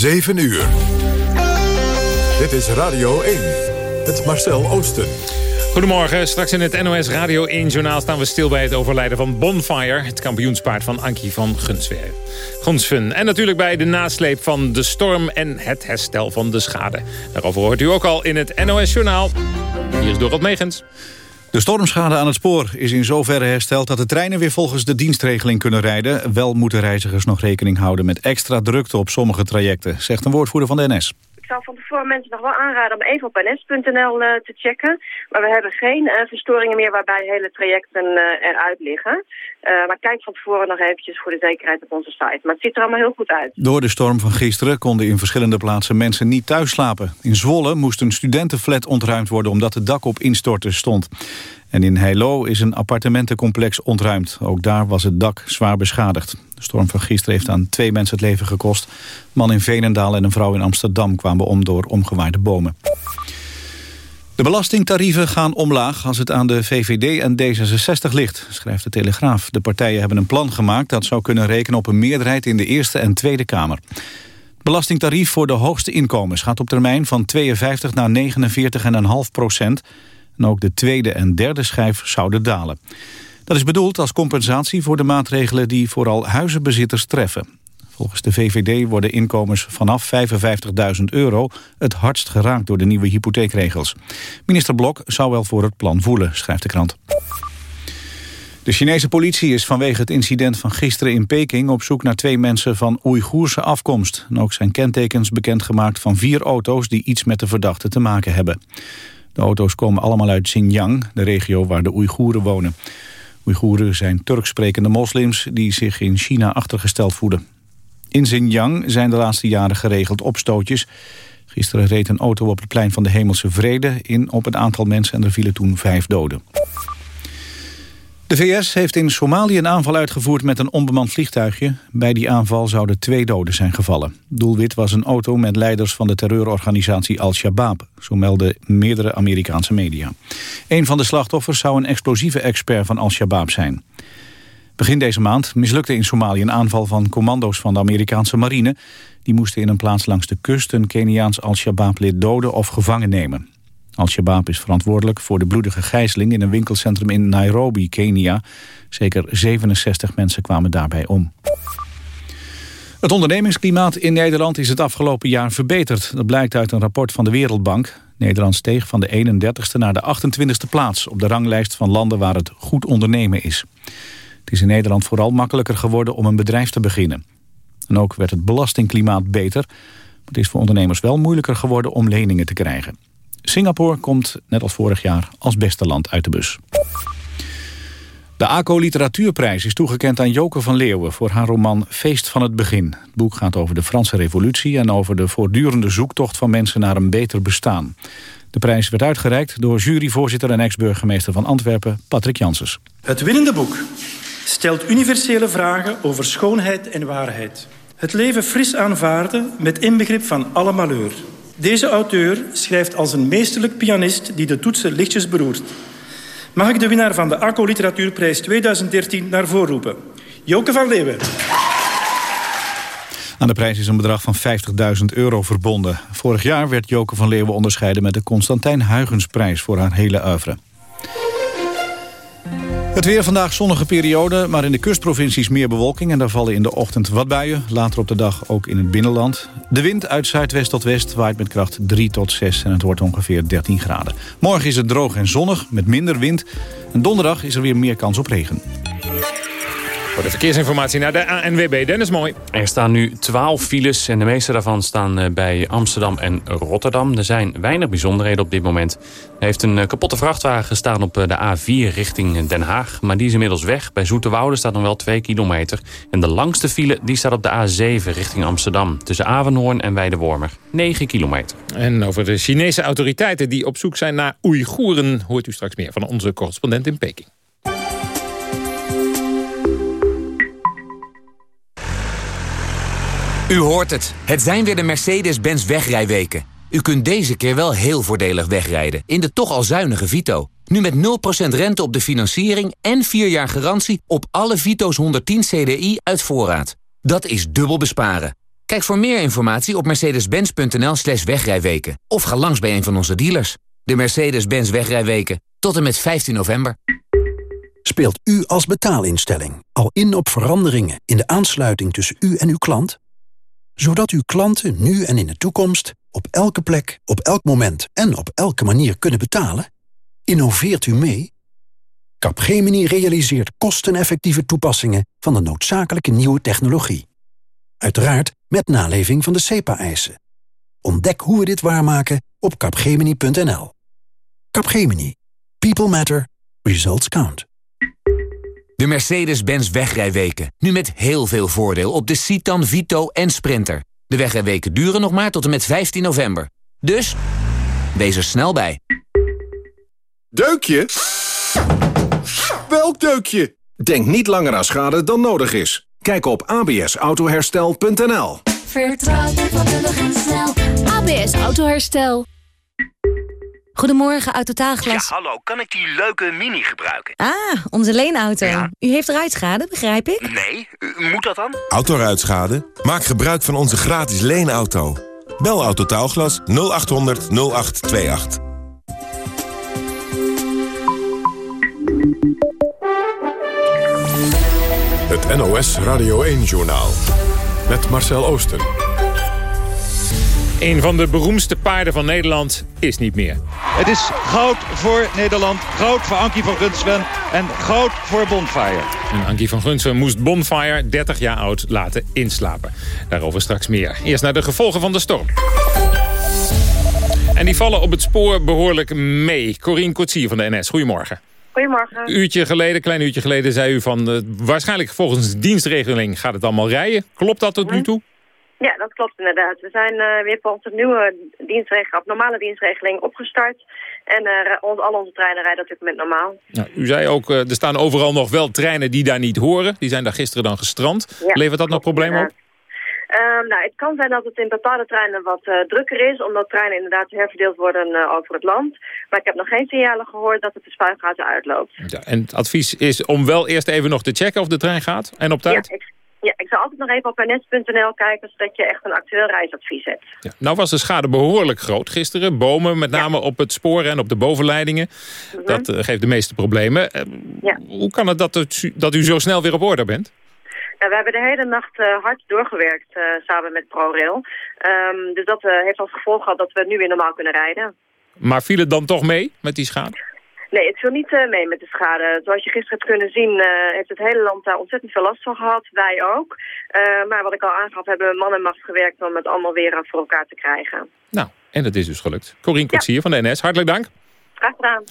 7 uur. Dit is Radio 1. Het Marcel Oosten. Goedemorgen, straks in het NOS Radio 1-journaal staan we stil bij het overlijden van Bonfire... het kampioenspaard van Ankie van Gunsver. Gunsven. En natuurlijk bij de nasleep van de storm en het herstel van de schade. Daarover hoort u ook al in het NOS-journaal. Hier is Dorot Megens. De stormschade aan het spoor is in zoverre hersteld dat de treinen weer volgens de dienstregeling kunnen rijden. Wel moeten reizigers nog rekening houden met extra drukte op sommige trajecten, zegt een woordvoerder van de NS zou van tevoren mensen nog wel aanraden om even op ns.nl eh, te checken. Maar we hebben geen uh, verstoringen meer waarbij hele trajecten uh, eruit liggen. maar kijk van tevoren nog eventjes voor de zekerheid op onze site. Maar het ziet er allemaal heel goed uit. Door de storm van gisteren konden in verschillende plaatsen mensen niet thuis slapen. In Zwolle moest een studentenflat ontruimd worden omdat het dak op instorten stond. En in Heilo is een appartementencomplex ontruimd. Ook daar was het dak zwaar beschadigd. De storm van gisteren heeft aan twee mensen het leven gekost. Een man in Veenendaal en een vrouw in Amsterdam kwamen om door omgewaaide bomen. De belastingtarieven gaan omlaag als het aan de VVD en D66 ligt, schrijft de Telegraaf. De partijen hebben een plan gemaakt dat zou kunnen rekenen op een meerderheid in de Eerste en Tweede Kamer. Het belastingtarief voor de hoogste inkomens gaat op termijn van 52 naar 49,5 procent. En ook de tweede en derde schijf zouden dalen. Dat is bedoeld als compensatie voor de maatregelen die vooral huizenbezitters treffen. Volgens de VVD worden inkomens vanaf 55.000 euro het hardst geraakt door de nieuwe hypotheekregels. Minister Blok zou wel voor het plan voelen, schrijft de krant. De Chinese politie is vanwege het incident van gisteren in Peking... op zoek naar twee mensen van Oeigoerse afkomst. Ook zijn kentekens bekendgemaakt van vier auto's... die iets met de verdachte te maken hebben. De auto's komen allemaal uit Xinjiang, de regio waar de Oeigoeren wonen. Oeigoeren zijn Turks sprekende moslims die zich in China achtergesteld voelen. In Xinjiang zijn de laatste jaren geregeld opstootjes. Gisteren reed een auto op het plein van de Hemelse Vrede in op een aantal mensen en er vielen toen vijf doden. De VS heeft in Somalië een aanval uitgevoerd met een onbemand vliegtuigje. Bij die aanval zouden twee doden zijn gevallen. Doelwit was een auto met leiders van de terreurorganisatie Al-Shabaab. Zo melden meerdere Amerikaanse media. Een van de slachtoffers zou een explosieve expert van Al-Shabaab zijn. Begin deze maand mislukte in Somalië een aanval van commando's van de Amerikaanse marine. Die moesten in een plaats langs de kust een Keniaans Al-Shabaab-lid doden of gevangen nemen. Al-Shabaab is verantwoordelijk voor de bloedige gijzeling in een winkelcentrum in Nairobi, Kenia. Zeker 67 mensen kwamen daarbij om. Het ondernemingsklimaat in Nederland is het afgelopen jaar verbeterd. Dat blijkt uit een rapport van de Wereldbank. Nederland steeg van de 31ste naar de 28ste plaats... op de ranglijst van landen waar het goed ondernemen is. Het is in Nederland vooral makkelijker geworden om een bedrijf te beginnen. En ook werd het belastingklimaat beter. Maar het is voor ondernemers wel moeilijker geworden om leningen te krijgen. Singapore komt, net als vorig jaar, als beste land uit de bus. De ACO Literatuurprijs is toegekend aan Joke van Leeuwen... voor haar roman Feest van het Begin. Het boek gaat over de Franse revolutie... en over de voortdurende zoektocht van mensen naar een beter bestaan. De prijs werd uitgereikt door juryvoorzitter en ex-burgemeester van Antwerpen... Patrick Janssens. Het winnende boek stelt universele vragen over schoonheid en waarheid. Het leven fris aanvaarden met inbegrip van alle malheur... Deze auteur schrijft als een meesterlijk pianist die de toetsen lichtjes beroert. Mag ik de winnaar van de ACO Literatuurprijs 2013 naar voren roepen? Joke van Leeuwen. Aan de prijs is een bedrag van 50.000 euro verbonden. Vorig jaar werd Joke van Leeuwen onderscheiden met de Constantijn Huygensprijs voor haar hele oeuvre. Het weer vandaag zonnige periode, maar in de kustprovincies meer bewolking... en daar vallen in de ochtend wat buien, later op de dag ook in het binnenland. De wind uit zuidwest tot west waait met kracht 3 tot 6 en het wordt ongeveer 13 graden. Morgen is het droog en zonnig met minder wind. En donderdag is er weer meer kans op regen. Voor de verkeersinformatie naar de ANWB. Dennis Mooi. Er staan nu 12 files en de meeste daarvan staan eh, bij Amsterdam en Rotterdam. Er zijn weinig bijzonderheden op dit moment. Er heeft een eh, kapotte vrachtwagen gestaan op eh, de A4 richting Den Haag. Maar die is inmiddels weg. Bij Zoeterwoude staat nog wel 2 kilometer. En de langste file die staat op de A7 richting Amsterdam. Tussen Avenhoorn en Weidewormer. 9 kilometer. En over de Chinese autoriteiten die op zoek zijn naar Oeigoeren... hoort u straks meer van onze correspondent in Peking. U hoort het. Het zijn weer de Mercedes-Benz wegrijweken. U kunt deze keer wel heel voordelig wegrijden in de toch al zuinige Vito. Nu met 0% rente op de financiering en 4 jaar garantie op alle Vito's 110 CDI uit voorraad. Dat is dubbel besparen. Kijk voor meer informatie op mercedes-benz.nl slash wegrijweken. Of ga langs bij een van onze dealers. De Mercedes-Benz wegrijweken. Tot en met 15 november. Speelt u als betaalinstelling al in op veranderingen in de aansluiting tussen u en uw klant? Zodat uw klanten nu en in de toekomst op elke plek, op elk moment en op elke manier kunnen betalen? Innoveert u mee? Capgemini realiseert kosteneffectieve toepassingen van de noodzakelijke nieuwe technologie. Uiteraard met naleving van de CEPA-eisen. Ontdek hoe we dit waarmaken op capgemini.nl. Capgemini. People matter. Results count. De Mercedes-Benz wegrijweken. Nu met heel veel voordeel op de Citan, Vito en Sprinter. De wegrijweken duren nog maar tot en met 15 november. Dus, wees er snel bij. Deukje? Welk deukje? Denk niet langer aan schade dan nodig is. Kijk op absautoherstel.nl Vertrouw je vakkundig en snel. ABS Autoherstel. Goedemorgen, Autotaalglas. Ja, hallo. Kan ik die leuke Mini gebruiken? Ah, onze leenauto. Ja. U heeft ruitschade, begrijp ik? Nee, moet dat dan? Autoruitschade? Maak gebruik van onze gratis leenauto. Bel Autotaalglas 0800 0828. Het NOS Radio 1-journaal. Met Marcel Oosten. Een van de beroemdste paarden van Nederland is niet meer. Het is goud voor Nederland, goud voor Ankie van Gunsven en goud voor Bonfire. En Ankie van Gunsven moest Bonfire, 30 jaar oud, laten inslapen. Daarover straks meer. Eerst naar de gevolgen van de storm. En die vallen op het spoor behoorlijk mee. Corine Kotsier van de NS, goedemorgen. Goedemorgen. Een uurtje geleden, klein uurtje geleden, zei u van... Uh, waarschijnlijk volgens de dienstregeling gaat het allemaal rijden. Klopt dat tot nu toe? Ja, dat klopt inderdaad. We zijn uh, weer volgens de nieuwe dienstregeling, normale dienstregeling opgestart. En uh, al onze treinen rijden op dit moment normaal. Ja, u zei ook, uh, er staan overal nog wel treinen die daar niet horen. Die zijn daar gisteren dan gestrand. Ja, Levert dat nog problemen op? Um, nou, het kan zijn dat het in bepaalde treinen wat uh, drukker is, omdat treinen inderdaad herverdeeld worden uh, over het land. Maar ik heb nog geen signalen gehoord dat het de spuigaten uitloopt. Ja, en het advies is om wel eerst even nog te checken of de trein gaat en op tijd? Ja, ja, ik zal altijd nog even op ns.nl kijken, zodat je echt een actueel reisadvies hebt. Ja, nou was de schade behoorlijk groot gisteren. Bomen, met name ja. op het spoor en op de bovenleidingen. Mm -hmm. Dat uh, geeft de meeste problemen. ja. Hoe kan het dat, het, dat u zo snel weer op orde bent? We hebben de hele nacht uh, hard doorgewerkt uh, samen met ProRail. Um, dus dat uh, heeft als gevolg gehad dat we nu weer normaal kunnen rijden. Maar viel het dan toch mee met die schade? Nee, het viel niet mee met de schade. Zoals je gisteren hebt kunnen zien, heeft het hele land daar ontzettend veel last van gehad. Wij ook. maar wat ik al aangaf, hebben we man en macht gewerkt om het allemaal weer voor elkaar te krijgen. Nou, en dat is dus gelukt. Corine Koetsier ja. van de NS, hartelijk dank. Graag gedaan.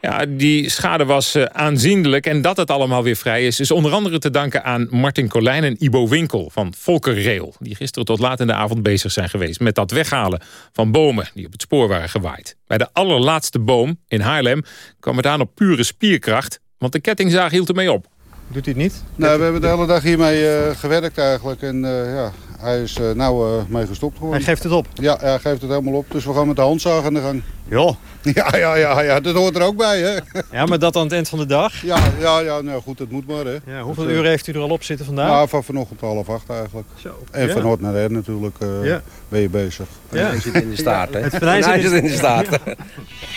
Ja, die schade was uh, aanzienlijk en dat het allemaal weer vrij is... is onder andere te danken aan Martin Colijn en Ibo Winkel van Volker Rail... die gisteren tot laat in de avond bezig zijn geweest... met dat weghalen van bomen die op het spoor waren gewaaid. Bij de allerlaatste boom in Haarlem kwam het aan op pure spierkracht... want de kettingzaag hield ermee op. Doet hij het niet? Nou, we hebben de hele dag hiermee uh, gewerkt eigenlijk. En uh, ja, hij is uh, nou uh, mee gestopt geworden. Hij geeft het op? Ja, hij geeft het helemaal op. Dus we gaan met de handzaag aan de gang. Ja. Ja, ja, ja, ja, dat hoort er ook bij, hè. Ja, maar dat aan het eind van de dag? Ja, ja, ja nou goed, dat moet maar, hè. Ja, hoeveel dus, uren heeft u er al op zitten vandaag? Nou, van vanochtend half acht eigenlijk. Zo. En ja. van noord naar her natuurlijk uh, ja. ben je bezig. Ja. Hij zit in de staart, hè. Het venijn zit, zit in de staart.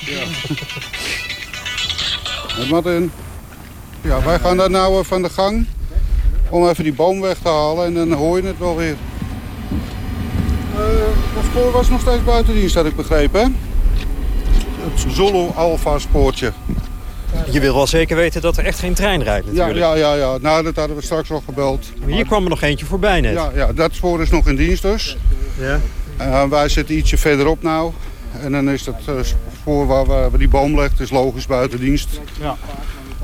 Ja. Met Martin. Ja, wij gaan daar nou van de gang om even die boom weg te halen en dan hoor je het wel weer. Uh, het spoor was nog steeds buiten dienst, had ik begrepen, hè? Het Zulu Alpha spoortje. Je wil wel zeker weten dat er echt geen trein rijdt natuurlijk. Ja, ja, ja. ja. Nou, dat hadden we straks al gebeld. Maar hier kwam er nog eentje voorbij net. Ja, ja dat spoor is nog in dienst dus. Ja. Uh, wij zitten ietsje verderop nou. En dan is dat uh, spoor waar, waar die boom ligt, is logisch buiten dienst. Ja.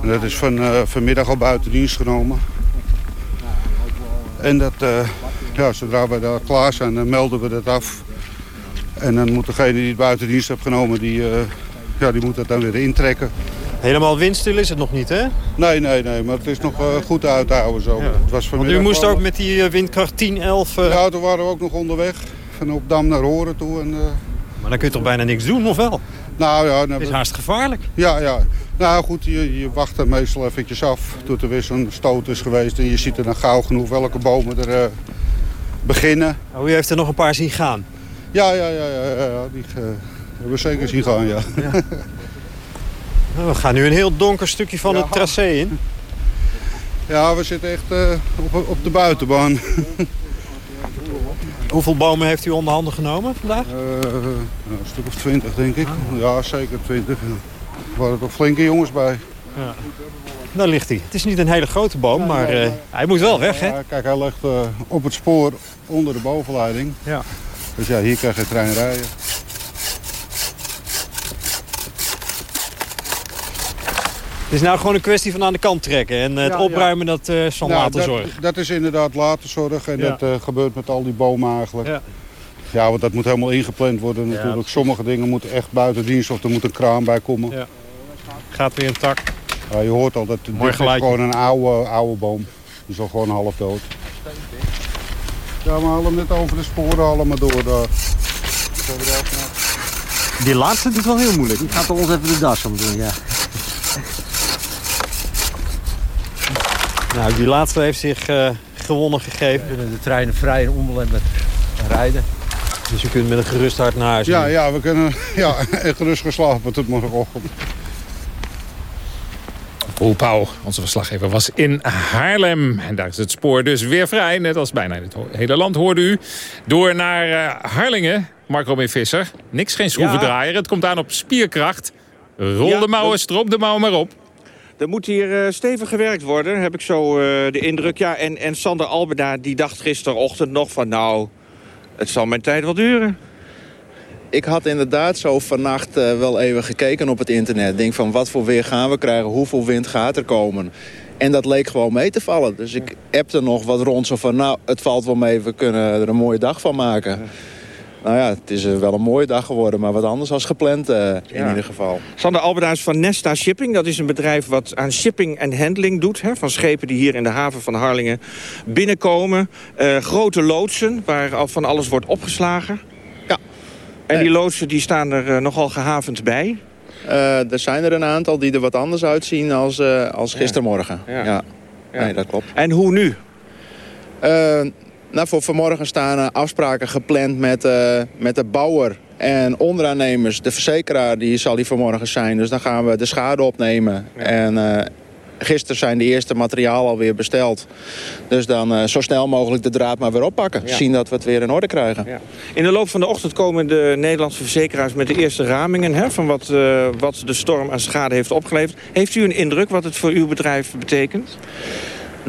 En dat is van, uh, vanmiddag al buiten dienst genomen. En dat, uh, ja, zodra we daar klaar zijn, dan melden we dat af. En dan moet degene die het buiten dienst heeft genomen, die, uh, ja, die moet dat dan weer intrekken. Helemaal windstil is het nog niet, hè? Nee, nee, nee, maar het is nog uh, goed uit te houden zo. Ja. Het was Want u moest ook met die windkracht 10, 11... Ja, toen waren we ook nog onderweg. Van op Dam naar Horen toe. En, maar dan kun je toch bijna niks doen, of wel? Nou ja... Nou, het is haast gevaarlijk. Ja, ja. Nou goed, je, je wacht er meestal eventjes af tot er weer zo'n stoot is geweest. En je ziet er dan gauw genoeg welke bomen er, uh, beginnen. Oh, u heeft er nog een paar zien gaan? Ja, ja, ja, ja, ja, ja, die eh, hebben we zeker zien gaan, ja. Nou, we gaan nu een heel donker stukje van het tracé in. Ja, we zitten echt eh, op, op de buitenbaan. Hoeveel bomen heeft u onder handen genomen vandaag? Eh, een stuk of twintig, denk ik. Ja, zeker twintig. Er waren toch flinke jongens bij. Ja. Daar ligt hij. Het is niet een hele grote boom, maar eh, hij moet wel weg, hè? Kijk, hij ligt eh, op het spoor onder de bovenleiding. Ja. Dus ja, hier krijg je trein rijden. Het is nou gewoon een kwestie van aan de kant trekken. En eh, het Ja, opruimen, dat eh zal Nou, later dat, zorgen. Dat is inderdaad later zorg. En Ja. dat eh, gebeurt met al die bomen eigenlijk. Ja. Want dat moet helemaal ingepland worden natuurlijk. Sommige dingen moeten echt buiten dienst of er moet een kraan bij komen. Ja. Gaat weer een tak. Ja, je hoort al dat dit Mooi is gewoon een oude, oude boom. Die is al gewoon half dood. Ja, we halen net over de sporen allemaal door wel vanaf. Die laatste doet wel heel moeilijk. Die gaat ons even de das om doen, ja. Nou, die laatste heeft zich eh, gewonnen gegeven. kunnen de treinen vrij en onbelemmerd rijden. Dus u kunt met een gerust hart naar huis. Ja, nu. ja, we kunnen ja, echt gerust geslapen tot morgenochtend. Roel Pauw, onze verslaggever, was in Haarlem. En daar is het spoor dus weer vrij. Net als bijna in het hele land hoorde u. Door naar eh, Harlingen, Marco B. Visser. Niks, geen schroevendraaier. Het komt aan op spierkracht. Rol Ja, de mouwen, strop de mouwen maar op. Er moet hier eh, stevig gewerkt worden, heb ik zo eh, de indruk. Ja, en, en Sander Albeda die dacht gisterochtend nog van... nou, het zal mijn tijd wel duren. Ik had inderdaad zo vannacht eh, wel even gekeken op het internet. Denk van wat voor weer gaan we krijgen, hoeveel wind gaat er komen. En dat leek gewoon mee te vallen. Dus ik appte nog wat rond zo van nou, het valt wel mee, we kunnen er een mooie dag van maken. Nou ja, het is eh, wel een mooie dag geworden, maar wat anders als gepland eh, in Ja. ieder geval. Sander Albeda is van Nesta Shipping. Dat is een bedrijf wat aan shipping en handling doet. Hè, van schepen die hier in de haven van Harlingen binnenkomen. Eh, grote loodsen waar al van alles wordt opgeslagen. Ja. En die loodsen die staan er nogal gehavend bij. Er zijn er een aantal die er wat anders uitzien als, als gistermorgen. Ja. Ja. Ja. Nee, dat klopt. En hoe nu? Eh, nou, voor vanmorgen staan er afspraken gepland met, eh, met de bouwer en onderaannemers. De verzekeraar die zal hier vanmorgen zijn. Dus dan gaan we de schade opnemen. En eh, gisteren zijn de eerste materiaal alweer besteld. Dus dan eh, zo snel mogelijk de draad maar weer oppakken. Ja. Zien dat we het weer in orde krijgen. Ja. In de loop van de ochtend komen de Nederlandse verzekeraars met de eerste ramingen... Hè, van wat, eh, wat de storm aan schade heeft opgeleverd. Heeft u een indruk wat het voor uw bedrijf betekent?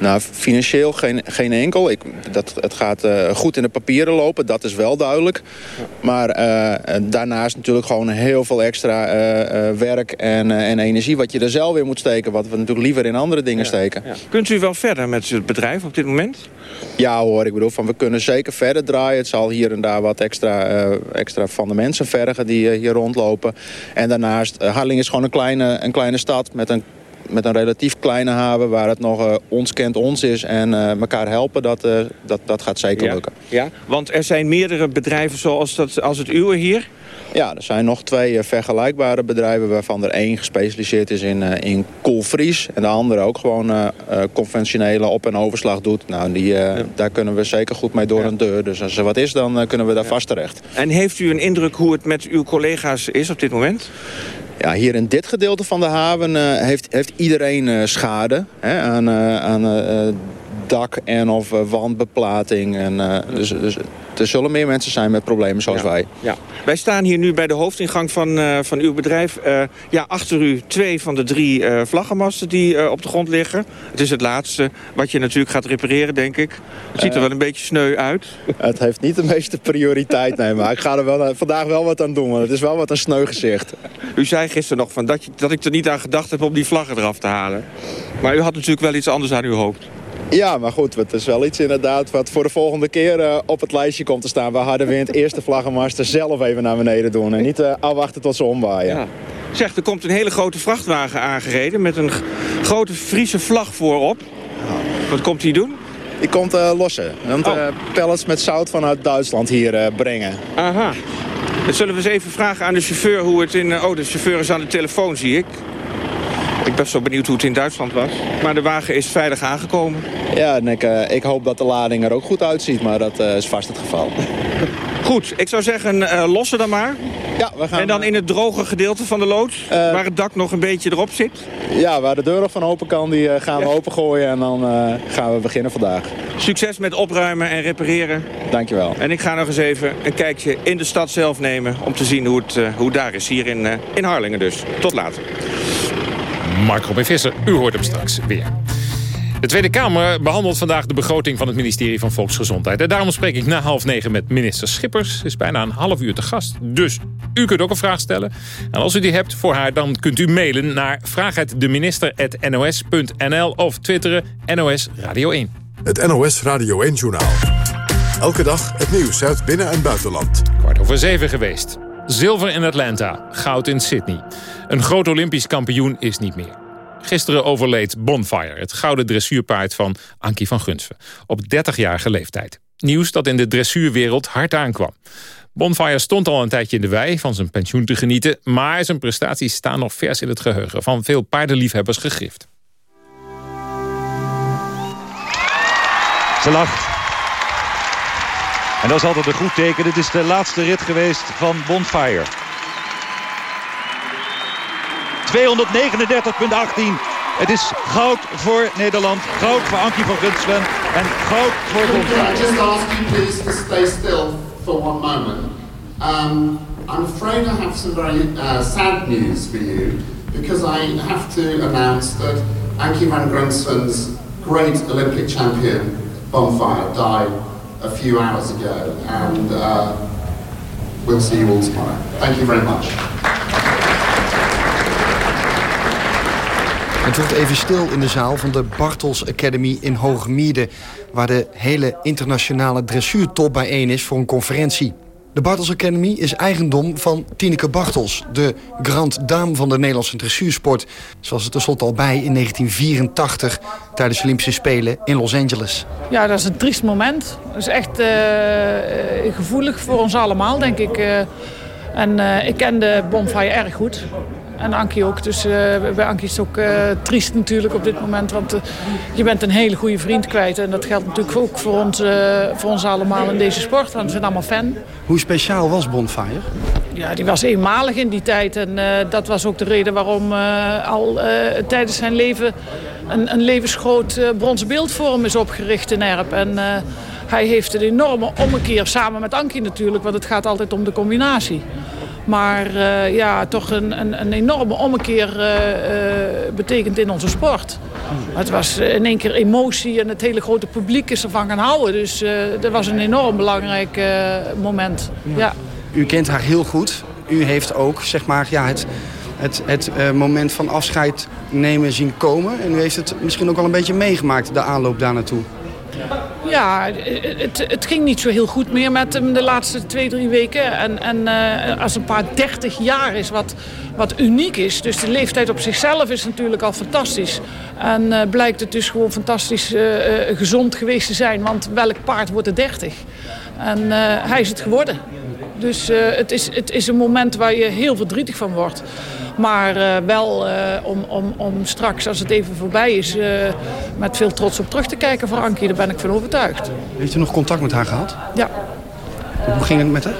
Nou, financieel geen, geen enkel. Ik, dat, het gaat eh, goed in de papieren lopen, dat is wel duidelijk. Maar eh, daarnaast natuurlijk gewoon heel veel extra eh, werk en, en energie... wat je er zelf in moet steken, wat we natuurlijk liever in andere dingen steken. Ja. Kunt u wel verder met het bedrijf op dit moment? Ja hoor, ik bedoel, van, we kunnen zeker verder draaien. Het zal hier en daar wat extra, extra van de mensen vergen die hier rondlopen. En daarnaast, Harling is gewoon een kleine, een kleine stad met een met een relatief kleine haven waar het nog uh, ons kent ons is en uh, elkaar helpen, dat, uh, dat, dat gaat zeker ja. lukken. Ja, want er zijn meerdere bedrijven zoals dat, als het uwe hier? Ja, er zijn nog twee vergelijkbare bedrijven waarvan er één gespecialiseerd is in, in koelvries. En de andere ook gewoon conventionele op- en overslag doet. Nou, die, ja. daar kunnen we zeker goed mee door ja. een deur. Dus als er wat is, dan kunnen we daar vast terecht. En heeft u een indruk hoe het met uw collega's is op dit moment? Ja, hier in dit gedeelte van de haven uh, heeft, heeft iedereen uh, schade hè, aan, uh, aan dak- en of wandbeplating. En, dus, dus er zullen meer mensen zijn met problemen zoals ja. wij. Ja. Wij staan hier nu bij de hoofdingang van, van uw bedrijf. ja, achter u twee van de drie vlaggenmasten die op de grond liggen. Het is het laatste wat je natuurlijk gaat repareren, denk ik. Het ziet er wel een beetje sneu uit. Het heeft niet de meeste prioriteit, nee. Maar ik ga er wel, vandaag wel wat aan doen, want het is wel wat een sneu gezicht. U zei gisteren nog van dat, je, dat ik er niet aan gedacht heb om die vlaggen eraf te halen. Maar u had natuurlijk wel iets anders aan uw hoofd. Ja, maar goed, het is wel iets inderdaad wat voor de volgende keer uh, op het lijstje komt te staan. We harde wind, eerste vlaggenmaster zelf even naar beneden doen. En niet uh, afwachten tot ze omwaaien. Ja. Zeg, er komt een hele grote vrachtwagen aangereden met een grote Friese vlag voorop. Wat komt hij doen? Die komt uh, lossen. Want oh. pellets met zout vanuit Duitsland hier brengen. Aha. Dan zullen we eens even vragen aan de chauffeur hoe het in... Oh, de chauffeur is aan de telefoon, zie ik. Ik ben zo benieuwd hoe het in Duitsland was. Maar de wagen is veilig aangekomen. Ja, en ik, uh, ik hoop dat de lading er ook goed uitziet, maar dat uh, is vast het geval. Goed, ik zou zeggen, uh, lossen dan maar. Ja, we gaan... En dan in het droge gedeelte van de loods, waar het dak nog een beetje erop zit? Ja, waar de deur nog van open kan, die gaan we opengooien en dan gaan we beginnen vandaag. Succes met opruimen en repareren. Dankjewel. En ik ga nog eens even een kijkje in de stad zelf nemen... om te zien hoe het, hoe het daar is, hier in, in Harlingen dus. Tot later. Mark Robin Visser, u hoort hem straks weer. De Tweede Kamer behandelt vandaag de begroting van het ministerie van Volksgezondheid. En daarom spreek ik na half negen met minister Schippers. is bijna een half uur te gast. Dus u kunt ook een vraag stellen. En als u die hebt voor haar, dan kunt u mailen naar vraaghetdeminister.nos.nl of twitteren NOS Radio 1. Het NOS Radio 1 Journaal. Elke dag het nieuws uit binnen- en buitenland. Kwart over zeven geweest. Zilver in Atlanta, goud in Sydney. Een groot Olympisch kampioen is niet meer. Gisteren overleed Bonfire, het gouden dressuurpaard van Ankie van Gunsven. Op 30-jarige leeftijd. Nieuws dat in de dressuurwereld hard aankwam. Bonfire stond al een tijdje in de wei van zijn pensioen te genieten... maar zijn prestaties staan nog vers in het geheugen... van veel paardenliefhebbers gegrift. Ze lacht. En dat is altijd een goed teken. Dit is de laatste rit geweest van Bonfire. 239,18. Het is goud voor Nederland, goud voor Ankie van Gunsven en goud voor Bonfire. Just ask you please to stay still for one moment? Um, I'm afraid I have some very uh, sad news for you because I have to announce that Ankie van Grunsven's great Olympic champion Bonfire died a few hours ago and uh, we'll see you all tomorrow. Thank you very much. Het wordt even stil in de zaal van de Bartels Academy in Hoogmierde... waar de hele internationale dressuurtop bijeen is voor een conferentie. De Bartels Academy is eigendom van Tineke Bartels... de grand dame van de Nederlandse dressuursport. Zoals het tenslotte al bij in 1984 tijdens de Olympische Spelen in Los Angeles. Ja, dat is een triest moment. Dat is echt uh, gevoelig voor ons allemaal, denk ik. Uh, en uh, ik ken de Bonfire erg goed. En Ankie ook. Dus uh, bij Ankie is het ook uh, triest natuurlijk op dit moment. Want uh, je bent een hele goede vriend kwijt. En dat geldt natuurlijk ook voor ons, voor ons allemaal in deze sport. Want we zijn allemaal fan. Hoe speciaal was Bonfire? Ja, die was eenmalig in die tijd. En dat was ook de reden waarom al tijdens zijn leven... een, een levensgroot bronzen beeld voor hem is opgericht in Erp. En hij heeft een enorme ommekeer, samen met Ankie natuurlijk. Want het gaat altijd om de combinatie. Maar uh, ja, toch een, een, een enorme ommekeer uh, uh, betekent in onze sport. Het was in één keer emotie en het hele grote publiek is ervan gaan houden. Dus dat was een enorm belangrijk moment. Ja. U kent haar heel goed. U heeft ook zeg maar, ja, het, het, het moment van afscheid nemen zien komen. En u heeft het misschien ook al een beetje meegemaakt, de aanloop daar naartoe. Ja, het, het, ging niet zo heel goed meer met hem de laatste twee, drie weken. En, en uh, als een paar 30 jaar is wat, wat uniek is. Dus de leeftijd op zichzelf is natuurlijk al fantastisch. En uh, blijkt het dus gewoon fantastisch uh, gezond geweest te zijn. Want welk paard wordt er 30? En hij is het geworden. Dus het, is, het is een moment waar je heel verdrietig van wordt. Maar uh, wel uh, om, om, om straks, als het even voorbij is... Uh, met veel trots op terug te kijken voor Ankie. Daar ben ik van overtuigd. Heeft u nog contact met haar gehad? Ja. Hoe ging het met haar?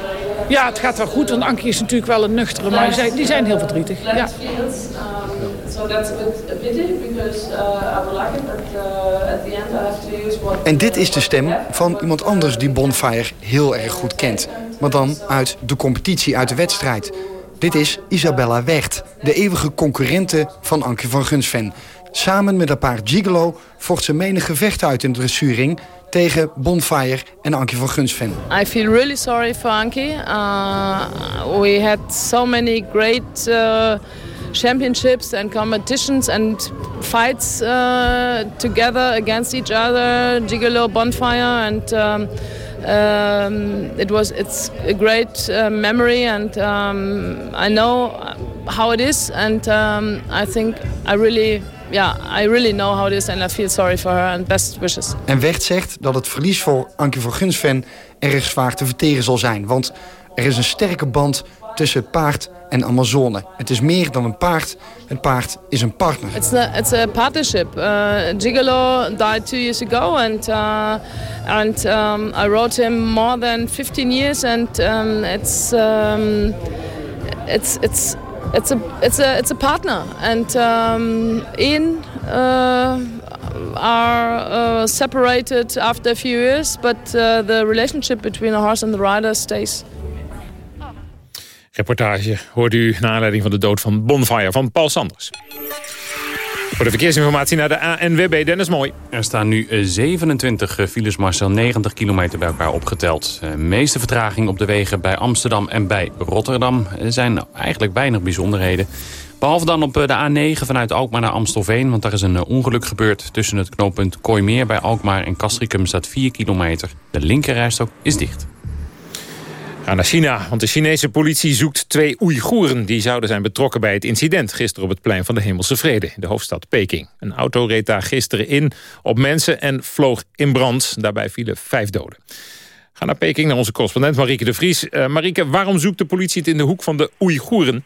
Ja, het gaat wel goed. Want Ankie is natuurlijk wel een nuchtere. Maar die zijn, die zijn heel verdrietig. Ja. En dit is de stem van iemand anders die Bonfire heel erg goed kent. Maar dan uit de competitie, uit de wedstrijd. Dit is Isabella Wecht, de eeuwige concurrente van Anke van Gunsven. Samen met haar paard Gigolo vocht ze menig gevecht uit in de dressuring tegen Bonfire en Anke van Gunsven. I feel really sorry for Anke. Uh, we had so many great uh, championships and competitions and fights uh, together against each other, Gigolo, Bonfire and um, um, it was it's a great uh, memory and um, I know how it is and um, I think I really yeah, I really know how it is and I feel sorry for her and best wishes. En Wecht zegt dat het verlies voor Anke van Gunsven erg zwaar te verteren zal zijn, want er is een sterke band tussen paard en Amazone. Het is meer dan een paard. Het paard is een partner. It's a, it's a partnership. Uh, Gigolo died two years ago and, uh, and um, I rode him more than 15 years and um, it's, um, it's, it's, it's, a, it's, a, it's a partner. And um, Ian uh, are uh, separated after a few years, but uh, the relationship between the horse and the rider stays. Reportage hoort u naar aanleiding van de dood van Bonfire van Paul Sanders. Voor de verkeersinformatie naar de ANWB, Dennis Mooi. Er staan nu 27 files, Marcel, 90 kilometer bij elkaar opgeteld. De meeste vertraging op de wegen bij Amsterdam en bij Rotterdam. Er zijn eigenlijk weinig bijzonderheden. Behalve dan op de A9 vanuit Alkmaar naar Amstelveen... want daar is een ongeluk gebeurd tussen het knooppunt Kooimeer bij Alkmaar en Castricum staat 4 kilometer. De linkerrijstok is dicht. Gaan naar China, want de Chinese politie zoekt twee Oeigoeren... die zouden zijn betrokken bij het incident gisteren op het plein van de Hemelse Vrede... in de hoofdstad Peking. Een auto reed daar gisteren in op mensen en vloog in brand. Daarbij vielen vijf doden. Ga naar Peking, naar onze correspondent Marieke de Vries. Uh, Marieke, waarom zoekt de politie het in de hoek van de Oeigoeren?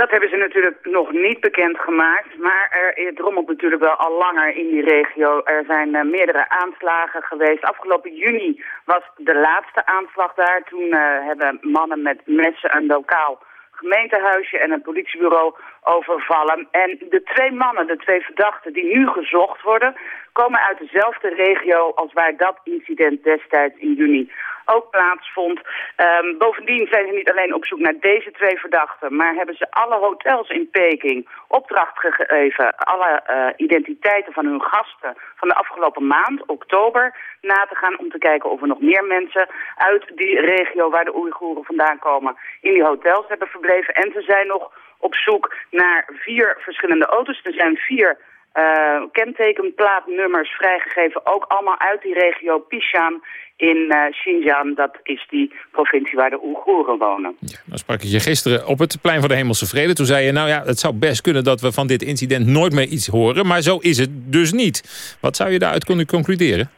Dat hebben ze natuurlijk nog niet bekendgemaakt, maar er drommelt natuurlijk wel al langer in die regio. Er zijn uh, meerdere aanslagen geweest. Afgelopen juni was de laatste aanslag daar. Toen uh, hebben mannen met messen een lokaal gemeentehuisje en een politiebureau overvallen. En de twee mannen, de twee verdachten die nu gezocht worden, komen uit dezelfde regio als waar dat incident destijds in juni ook plaatsvond. Um, bovendien zijn ze niet alleen op zoek naar deze twee verdachten... maar hebben ze alle hotels in Peking opdracht gegeven... alle uh, identiteiten van hun gasten van de afgelopen maand, oktober... na te gaan om te kijken of er nog meer mensen uit die regio... waar de Oeigoeren vandaan komen, in die hotels hebben verbleven. En ze zijn nog op zoek naar vier verschillende auto's. Er zijn vier uh, kentekenplaatnummers vrijgegeven, ook allemaal uit die regio Pishan in uh, Xinjiang. Dat is die provincie waar de Oeigoeren wonen. Ja, dan sprak ik je gisteren op het plein van de Hemelse Vrede. Toen zei je, nou ja, het zou best kunnen dat we van dit incident nooit meer iets horen. Maar zo is het dus niet. Wat zou je daaruit kunnen concluderen?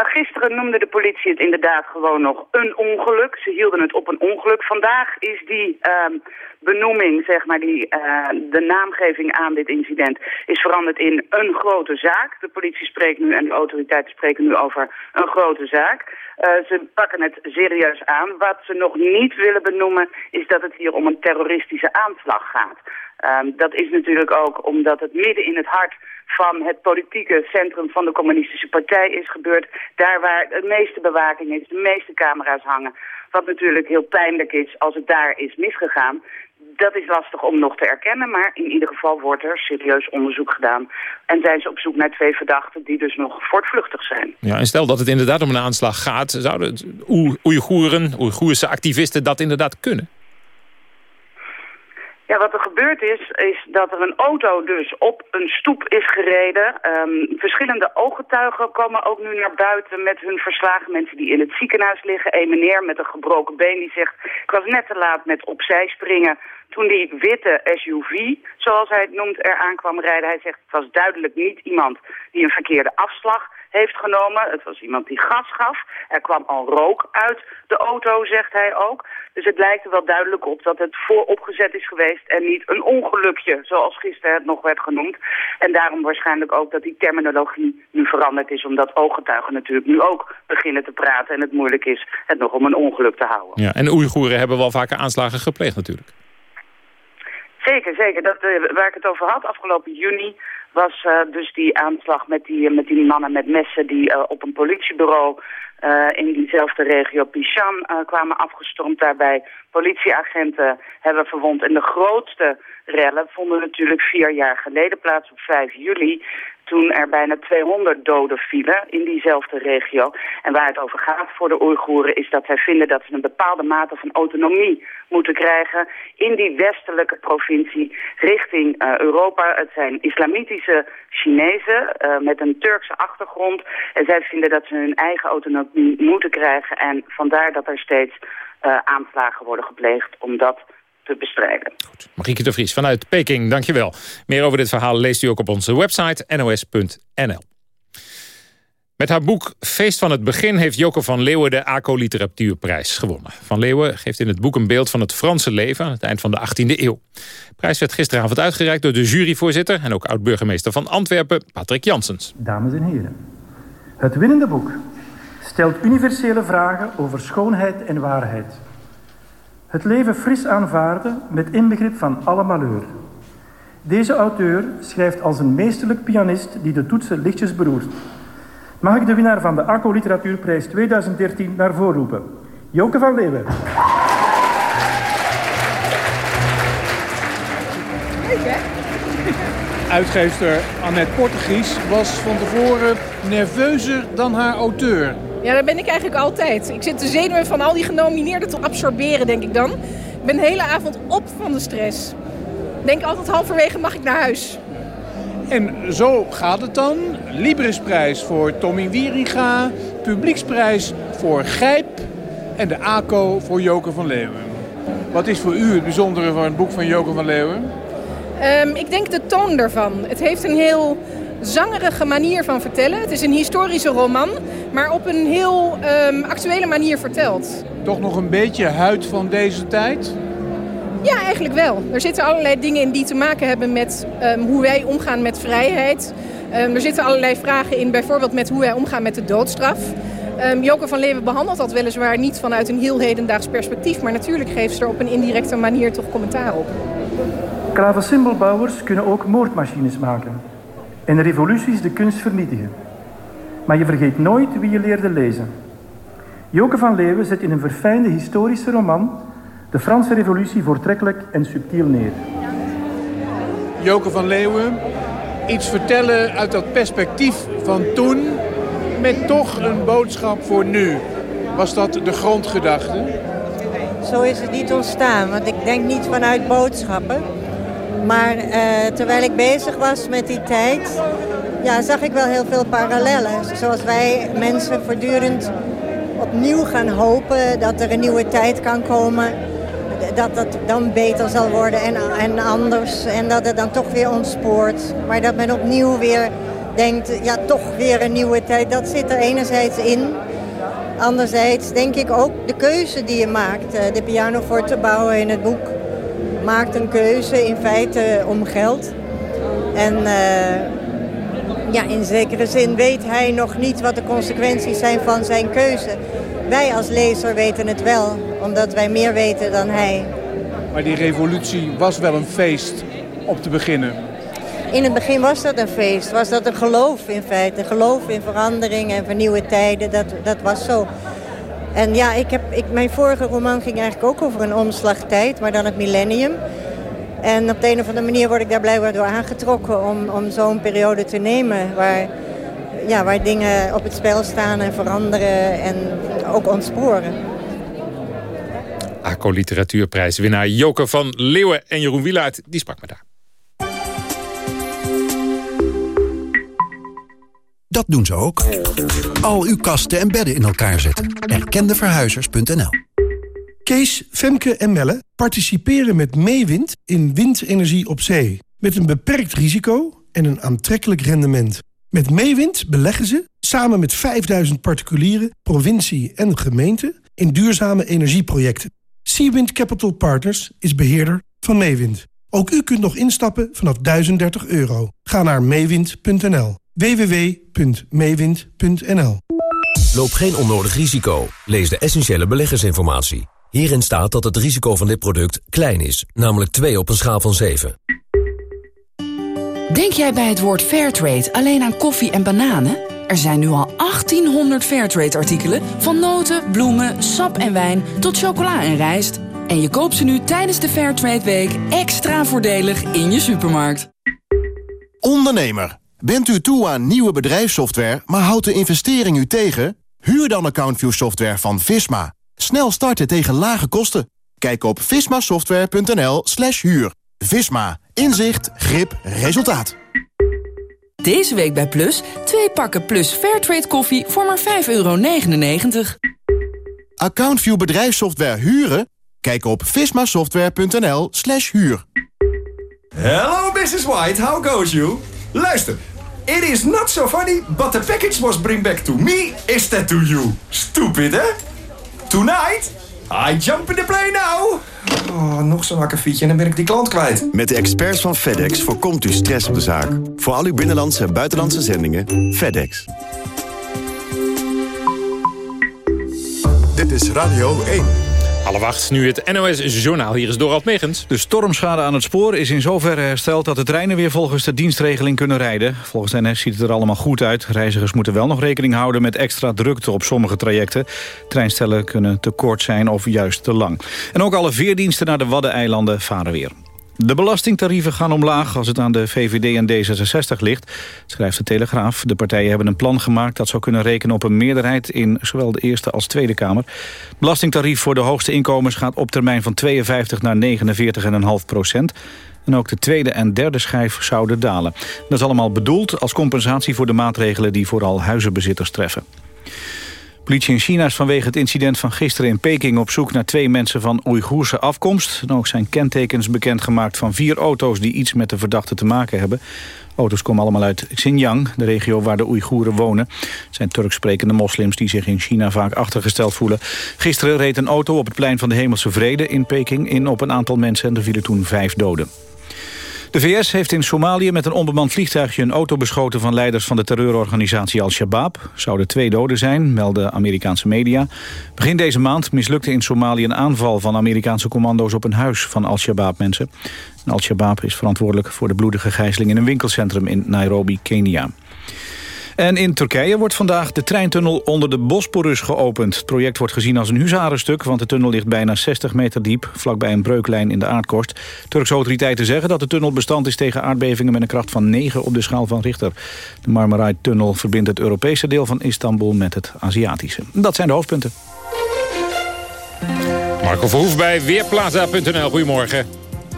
Nou, gisteren noemde de politie het inderdaad gewoon nog een ongeluk. Ze hielden het op een ongeluk. Vandaag is die um, benoeming, zeg maar, die, uh, de naamgeving aan dit incident... is veranderd in een grote zaak. De politie spreekt nu en de autoriteiten spreken nu over een grote zaak. Uh, ze pakken het serieus aan. Wat ze nog niet willen benoemen is dat het hier om een terroristische aanslag gaat. Um, dat is natuurlijk ook omdat het midden in het hart van het politieke centrum van de communistische partij is gebeurd. Daar waar de meeste bewaking is, de meeste camera's hangen. Wat natuurlijk heel pijnlijk is als het daar is misgegaan. Dat is lastig om nog te erkennen, maar in ieder geval wordt er serieus onderzoek gedaan. En zijn ze op zoek naar twee verdachten die dus nog voortvluchtig zijn. Ja, en stel dat het inderdaad om een aanslag gaat, zouden Oeigoeren, Oeigoerse activisten dat inderdaad kunnen? Ja, wat er gebeurd is, is dat er een auto dus op een stoep is gereden. Um, verschillende ooggetuigen komen ook nu naar buiten met hun verslagen. Mensen die in het ziekenhuis liggen. Een meneer met een gebroken been die zegt... ik was net te laat met opzij springen toen die witte SUV, zoals hij het noemt, eraan kwam rijden. Hij zegt het was duidelijk niet iemand die een verkeerde afslag heeft genomen. Het was iemand die gas gaf. Er kwam al rook uit de auto, zegt hij ook. Dus het lijkt er wel duidelijk op dat het vooropgezet is geweest... en niet een ongelukje, zoals gisteren het nog werd genoemd. En daarom waarschijnlijk ook dat die terminologie nu veranderd is... omdat ooggetuigen natuurlijk nu ook beginnen te praten... en het moeilijk is het nog om een ongeluk te houden. Ja, en de Oeigoeren hebben wel vaker aanslagen gepleegd natuurlijk. Zeker, zeker. Dat, uh, waar ik het over had, afgelopen juni was uh, dus die aanslag met die, met die mannen met messen die uh, op een politiebureau uh, in diezelfde regio Pishan kwamen afgestormd. Daarbij politieagenten hebben verwond. En de grootste rellen vonden natuurlijk vier jaar geleden plaats op 5 juli toen er bijna 200 doden vielen in diezelfde regio. En waar het over gaat voor de Oeigoeren is dat zij vinden dat ze een bepaalde mate van autonomie moeten krijgen in die westelijke provincie richting uh, Europa. Het zijn islamitische Chinezen uh, met een Turkse achtergrond. En zij vinden dat ze hun eigen autonomie moeten krijgen. En vandaar dat er steeds uh, aanslagen worden gepleegd om dat te bestrijden. Goed. Marieke de Vries vanuit Peking, dankjewel. Meer over dit verhaal leest u ook op onze website nos.nl. Met haar boek Feest van het Begin heeft Joke van Leeuwen de ACO Literatuurprijs gewonnen. Van Leeuwen geeft in het boek een beeld van het Franse leven aan het eind van de 18e eeuw. De prijs werd gisteravond uitgereikt door de juryvoorzitter en ook oud-burgemeester van Antwerpen, Patrick Janssens. Dames en heren, het winnende boek stelt universele vragen over schoonheid en waarheid. Het leven fris aanvaarden met inbegrip van alle malheur. Deze auteur schrijft als een meesterlijk pianist die de toetsen lichtjes beroert. Mag ik de winnaar van de ACO Literatuurprijs 2013 naar voren roepen? Joke van Leeuwen. Uitgeefster Annette Portegies was van tevoren nerveuzer dan haar auteur. Ja, dat ben ik eigenlijk altijd. Ik zit te zenuwen van al die genomineerden te absorberen, denk ik dan. Ik ben de hele avond op van de stress. Ik denk altijd halverwege mag ik naar huis. En zo gaat het dan. Librisprijs voor Tommy Wieringa, publieksprijs voor Gijp en de ACO voor Joke van Leeuwen. Wat is voor u het bijzondere van het boek van Joke van Leeuwen? Ehm, ik denk de toon daarvan. Het heeft een heel zangerige manier van vertellen. Het is een historische roman, maar op een heel ehm, actuele manier verteld. Toch nog een beetje huid van deze tijd? Ja, eigenlijk wel. Er zitten allerlei dingen in die te maken hebben met ehm, hoe wij omgaan met vrijheid. Ehm, er zitten allerlei vragen in, bijvoorbeeld met hoe wij omgaan met de doodstraf. Um, Joke van Leeuwen behandelt dat weliswaar niet vanuit een heel hedendaags perspectief... maar natuurlijk geeft ze er op een indirecte manier toch commentaar op. Klavensymbolbouwers kunnen ook moordmachines maken. En revoluties de kunst vernietigen. Maar je vergeet nooit wie je leerde lezen. Joke van Leeuwen zet in een verfijnde historische roman de Franse revolutie voortrekkelijk en subtiel neer. Joke van Leeuwen, iets vertellen uit dat perspectief van toen... met toch een boodschap voor nu. Was dat de grondgedachte? Zo is het niet ontstaan, want ik denk niet vanuit boodschappen. Maar uh, terwijl ik bezig was met die tijd, ja, zag ik wel heel veel parallellen. Zoals wij mensen voortdurend opnieuw gaan hopen dat er een nieuwe tijd kan komen. Dat het dan beter zal worden en, en anders. En dat het dan toch weer ontspoort. Maar dat men opnieuw weer denkt, ja, toch weer een nieuwe tijd. Dat zit er enerzijds in. Anderzijds denk ik ook de keuze die je maakt. eh, De piano voor te bouwen in het boek maakt een keuze in feite om geld. En uh, ja, in zekere zin weet hij nog niet wat de consequenties zijn van zijn keuze. Wij als lezer weten het wel, omdat wij meer weten dan hij. Maar die revolutie was wel een feest op te beginnen. In het begin was dat een feest, was dat een geloof in feite. Een geloof in verandering en vernieuwde tijden, dat, dat was zo. En ja, ik heb, ik, mijn vorige roman ging eigenlijk ook over een omslagtijd, maar dan het millennium. En op de een of andere manier word ik daar blijkbaar door aangetrokken om, om zo'n periode te nemen waar, ja, waar dingen op het spel staan en veranderen en ook ontsporen. ACO Literatuurprijswinnaar Joke van Leeuwen en Jeroen Wielaert, die sprak me daar. Dat doen ze ook. Al uw kasten en bedden in elkaar zetten. Erkendeverhuizers.nl Kees, Femke en Melle participeren met Meewind in windenergie op zee. Met een beperkt risico en een aantrekkelijk rendement. Met Meewind beleggen ze, samen met 5000 particulieren, provincie en gemeente... in duurzame energieprojecten. Seawind Capital Partners is beheerder van Meewind. Ook u kunt nog instappen vanaf 1030 euro. Ga naar meewind.nl www.meewind.nl Loop geen onnodig risico. Lees de essentiële beleggersinformatie. Hierin staat dat het risico van dit product klein is, namelijk 2 op een schaal van 7. Denk jij bij het woord Fairtrade alleen aan koffie en bananen? Er zijn nu al 1800 Fairtrade-artikelen... van noten, bloemen, sap en wijn tot chocola en rijst. En je koopt ze nu tijdens de Fairtrade Week extra voordelig in je supermarkt. Ondernemer, bent u toe aan nieuwe bedrijfssoftware... maar houdt de investering u tegen? Huur dan AccountView software van Visma. Snel starten tegen lage kosten. Kijk op vismasoftware.nl slash huur. Visma. Inzicht, grip, resultaat. Deze week bij Plus, twee pakken Plus Fairtrade koffie voor maar 5,99 euro. AccountView bedrijfssoftware huren? Kijk op vismasoftware.nl slash huur. Hello Mrs. White, how goes you? Luister, It is not so funny, but the package was bring back to me instead to you. Stupid, hè? Tonight, I jump in the plane now. Oh, nog zo'n akkefietje en dan ben ik die klant kwijt. Met de experts van FedEx voorkomt u stress op de zaak. Voor al uw binnenlandse en buitenlandse zendingen, FedEx. Dit is Radio 1. Alle wacht, nu het NOS-journaal. Hier is Dorald Megens. De stormschade aan het spoor is in zoverre hersteld... dat de treinen weer volgens de dienstregeling kunnen rijden. Volgens NS ziet het er allemaal goed uit. Reizigers moeten wel nog rekening houden met extra drukte op sommige trajecten. Treinstellen kunnen te kort zijn of juist te lang. En ook alle veerdiensten naar de Waddeneilanden varen weer. De belastingtarieven gaan omlaag als het aan de VVD en D66 ligt, schrijft de Telegraaf. De partijen hebben een plan gemaakt dat zou kunnen rekenen op een meerderheid in zowel de Eerste als Tweede Kamer. Belastingtarief voor de hoogste inkomens gaat op termijn van 52 naar 49,5 procent. En ook de tweede en derde schijf zouden dalen. Dat is allemaal bedoeld als compensatie voor de maatregelen die vooral huizenbezitters treffen. Politie in China is vanwege het incident van gisteren in Peking... op zoek naar twee mensen van Oeigoerse afkomst. En ook zijn kentekens bekendgemaakt van vier auto's... die iets met de verdachte te maken hebben. Auto's komen allemaal uit Xinjiang, de regio waar de Oeigoeren wonen. Het zijn Turks sprekende moslims die zich in China vaak achtergesteld voelen. Gisteren reed een auto op het plein van de Hemelse Vrede in Peking... in op een aantal mensen en er vielen toen vijf doden. De VS heeft in Somalië met een onbemand vliegtuigje een auto beschoten van leiders van de terreurorganisatie Al-Shabaab. Zouden twee doden zijn, melden Amerikaanse media. Begin deze maand mislukte in Somalië een aanval van Amerikaanse commando's op een huis van Al-Shabaab mensen. Al-Shabaab is verantwoordelijk voor de bloedige gijzeling in een winkelcentrum in Nairobi, Kenia. En in Turkije wordt vandaag de treintunnel onder de Bosporus geopend. Het project wordt gezien als een huzarenstuk, want de tunnel ligt bijna 60 meter diep, vlakbij een breuklijn in de aardkorst. Turkse autoriteiten zeggen dat de tunnel bestand is tegen aardbevingen met een kracht van 9 op de schaal van Richter. De Marmaray-tunnel verbindt het Europese deel van Istanbul met het Aziatische. Dat zijn de hoofdpunten. Marco Verhoef bij Weerplaza.nl. Goedemorgen.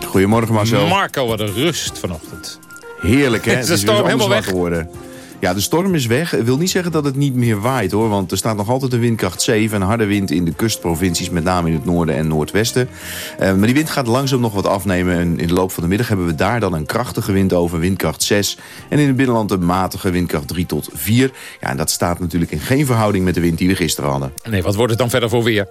Goedemorgen Marcel. Marco, wat een rust vanochtend. Heerlijk hè? Is de storm helemaal weg? Geworden. Ja, de storm is weg. wil niet zeggen dat het niet meer waait hoor. Want er staat nog altijd een windkracht 7. Een harde wind in de kustprovincies. Met name in het noorden en noordwesten. Uh, maar die wind gaat langzaam nog wat afnemen. En in de loop van de middag hebben we daar dan een krachtige wind over. Windkracht 6. En in het binnenland een matige windkracht 3 tot 4. Ja, en dat staat natuurlijk in geen verhouding met de wind die we gisteren hadden. Nee, wat wordt het dan verder voor weer?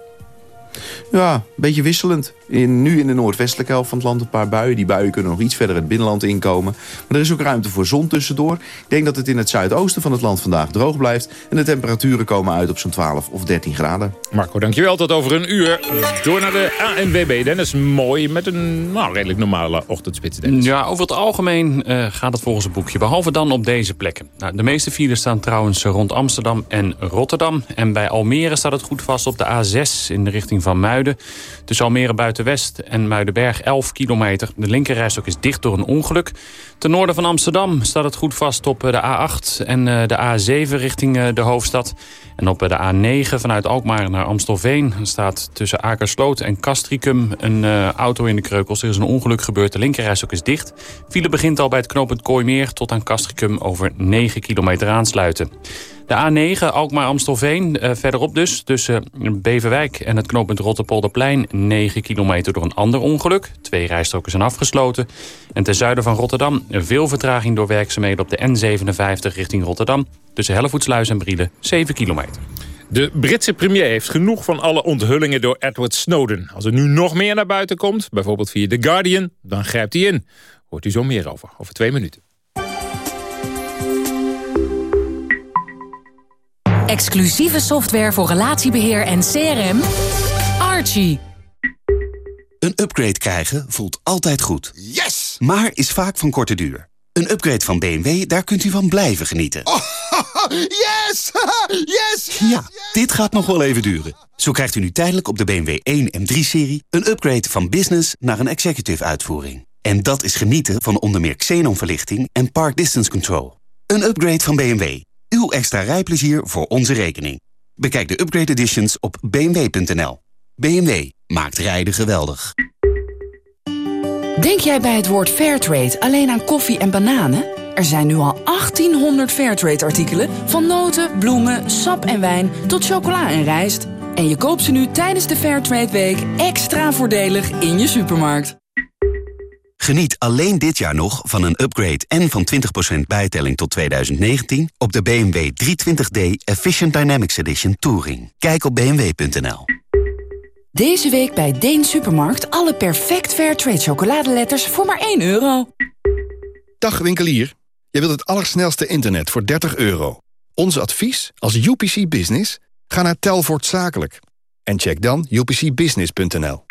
Ja, een beetje wisselend. In, nu in de noordwestelijke helft van het land een paar buien. Die buien kunnen nog iets verder het binnenland inkomen. Maar er is ook ruimte voor zon tussendoor. Ik denk dat het in het zuidoosten van het land vandaag droog blijft. En de temperaturen komen uit op zo'n 12 of 13 graden. Marco, dankjewel. Tot over een uur. Door naar de ANWB. Dennis, mooi met een nou, redelijk normale ochtendspits. Dennis. Ja, over het algemeen uh, gaat het volgens het boekje. Behalve dan op deze plekken. Nou, de meeste files staan trouwens rond Amsterdam en Rotterdam. En bij Almere staat het goed vast op de A6 in de richting van Muiden. Tussen Almere Buitenwest en Muidenberg 11 kilometer. De linkerrijstok is dicht door een ongeluk. Ten noorden van Amsterdam staat het goed vast op de A8 en de A7 richting de hoofdstad. En op de A9 vanuit Alkmaar naar Amstelveen staat tussen Akersloot en Castricum een auto in de kreukels. Er is een ongeluk gebeurd, de linkerrijstok is dicht. File begint al bij het knooppunt Kooimeer tot aan Castricum over 9 kilometer aansluiten. De A9, Alkmaar-Amstelveen, uh, verderop dus, tussen Beverwijk en het knooppunt Rotterpolderplein, 9 kilometer door een ander ongeluk. Twee rijstroken zijn afgesloten. En ten zuiden van Rotterdam veel vertraging door werkzaamheden op de N57 richting Rotterdam. Tussen Hellevoetsluis en Brielen, 7 kilometer. De Britse premier heeft genoeg van alle onthullingen door Edward Snowden. Als er nu nog meer naar buiten komt, bijvoorbeeld via The Guardian, dan grijpt hij in. Hoort u zo meer over, over twee minuten. Exclusieve software voor relatiebeheer en CRM. Archie. Een upgrade krijgen voelt altijd goed. Yes! Maar is vaak van korte duur. Een upgrade van BMW, daar kunt u van blijven genieten. Oh, yes! yes! Ja, dit gaat nog wel even duren. Zo krijgt u nu tijdelijk op de BMW 1 en 3-serie... een upgrade van business naar een executive uitvoering. En dat is genieten van onder meer xenonverlichting en park distance control. Een upgrade van BMW. Extra rijplezier voor onze rekening. Bekijk de upgrade editions op bmw.nl. BMW maakt rijden geweldig. Denk jij bij het woord Fairtrade alleen aan koffie en bananen? Er zijn nu al 1800 Fairtrade-artikelen... van noten, bloemen, sap en wijn tot chocola en rijst. En je koopt ze nu tijdens de Fairtrade Week extra voordelig in je supermarkt. Geniet alleen dit jaar nog van een upgrade en van 20% bijtelling tot 2019 op de BMW 320d Efficient Dynamics Edition Touring. Kijk op bmw.nl. Deze week bij Deen Supermarkt alle perfect fair trade chocoladeletters voor maar 1 euro. Dag winkelier. Je wilt het allersnelste internet voor 30 euro. Ons advies als UPC Business? Ga naar Telvoort Zakelijk. En check dan upcbusiness.nl.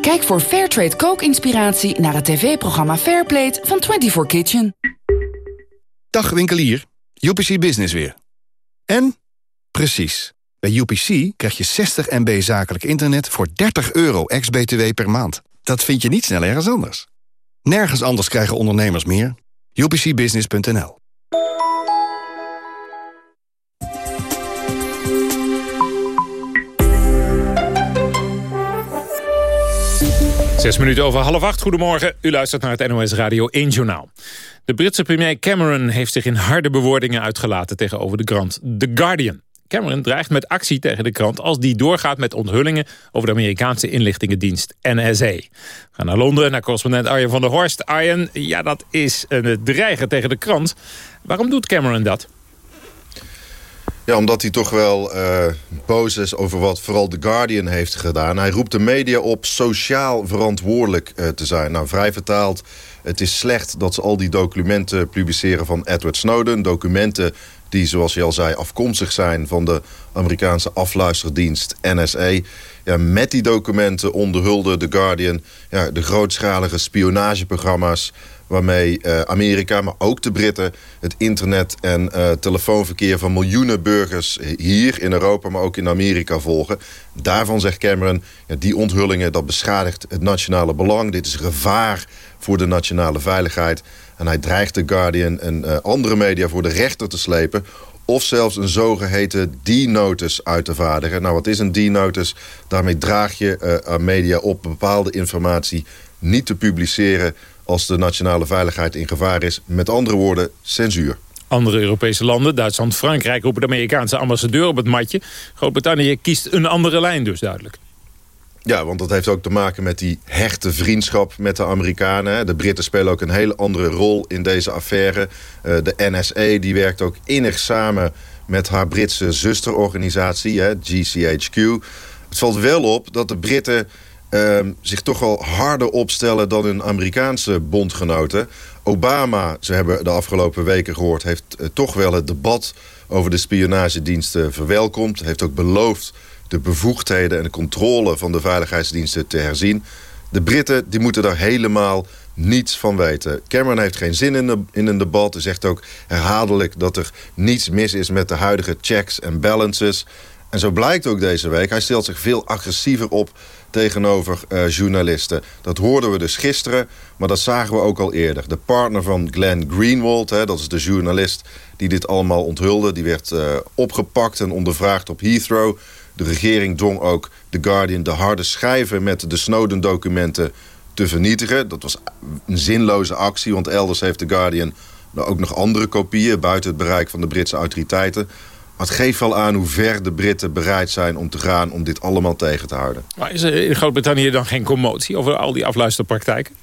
Kijk voor Fairtrade kookinspiratie naar het tv-programma Fairplate van 24 Kitchen. Dag winkelier. UPC Business weer. En? Precies. Bij UPC krijg je 60 MB zakelijk internet voor 30 euro ex-BTW per maand. Dat vind je niet snel ergens anders. Nergens anders krijgen ondernemers meer. UPCbusiness.nl Zes minuten over half acht. Goedemorgen. U luistert naar het NOS Radio 1 Journaal. De Britse premier Cameron heeft zich in harde bewoordingen uitgelaten tegenover de krant The Guardian. Cameron dreigt met actie tegen de krant als die doorgaat met onthullingen over de Amerikaanse inlichtingendienst NSA. We gaan naar Londen, naar correspondent Arjen van der Horst. Arjen, ja dat is een dreigen tegen de krant. Waarom doet Cameron dat? Ja, omdat hij toch wel uh, boos is over wat vooral The Guardian heeft gedaan. Hij roept de media op sociaal verantwoordelijk uh, te zijn. Nou, vrij vertaald, het is slecht dat ze al die documenten publiceren van Edward Snowden. Documenten die, zoals je al zei, afkomstig zijn van de Amerikaanse afluisterdienst NSA. Ja, met die documenten onderhulde The Guardian ja, de grootschalige spionageprogramma's waarmee uh, Amerika, maar ook de Britten... het internet- en uh, telefoonverkeer van miljoenen burgers... hier in Europa, maar ook in Amerika volgen. Daarvan zegt Cameron, die onthullingen... dat beschadigt het nationale belang. Dit is gevaar voor de nationale veiligheid. En hij dreigt The Guardian en uh, andere media voor de rechter te slepen of zelfs een zogeheten D-notice uit te vaardigen. Nou, wat is een D-notice? Daarmee draag je media op bepaalde informatie niet te publiceren als de nationale veiligheid in gevaar is. Met andere woorden, censuur. Andere Europese landen, Duitsland, Frankrijk... roepen de Amerikaanse ambassadeur op het matje. Groot-Brittannië kiest een andere lijn dus duidelijk. Ja, want dat heeft ook te maken met die hechte vriendschap met de Amerikanen. De Britten spelen ook een hele andere rol in deze affaire. Uh, de NSA die werkt ook innig samen met haar Britse zusterorganisatie, GCHQ. Het valt wel op dat de Britten uh, zich toch wel harder opstellen dan hun Amerikaanse bondgenoten. Obama, ze hebben de afgelopen weken gehoord... heeft uh, toch wel het debat over de spionagediensten verwelkomd. Heeft ook beloofd de bevoegdheden en de controle van de veiligheidsdiensten te herzien. De Britten die moeten daar helemaal niets van weten. Cameron heeft geen zin in, in een debat. Hij zegt ook herhaaldelijk dat er niets mis is met de huidige checks en balances. En zo blijkt ook deze week. Hij stelt zich veel agressiever op tegenover uh, journalisten. Dat hoorden we dus gisteren, maar dat zagen we ook al eerder. De partner van Glenn Greenwald, hè, dat is de journalist die dit allemaal onthulde... die werd uh, opgepakt en ondervraagd op Heathrow. De regering dwong ook The Guardian de harde schijven... met de Snowden-documenten te vernietigen. Dat was een zinloze actie, want elders heeft The Guardian... Nou, ook nog andere kopieën buiten het bereik van de Britse autoriteiten... Maar het geeft wel aan hoe ver de Britten bereid zijn om te gaan... om dit allemaal tegen te houden. Maar is er in Groot-Brittannië dan geen commotie over al die afluisterpraktijken?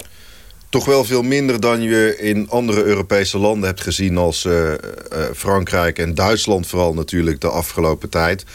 Toch wel veel minder dan je in andere Europese landen hebt gezien... als uh, uh, Frankrijk en Duitsland vooral natuurlijk de afgelopen tijd.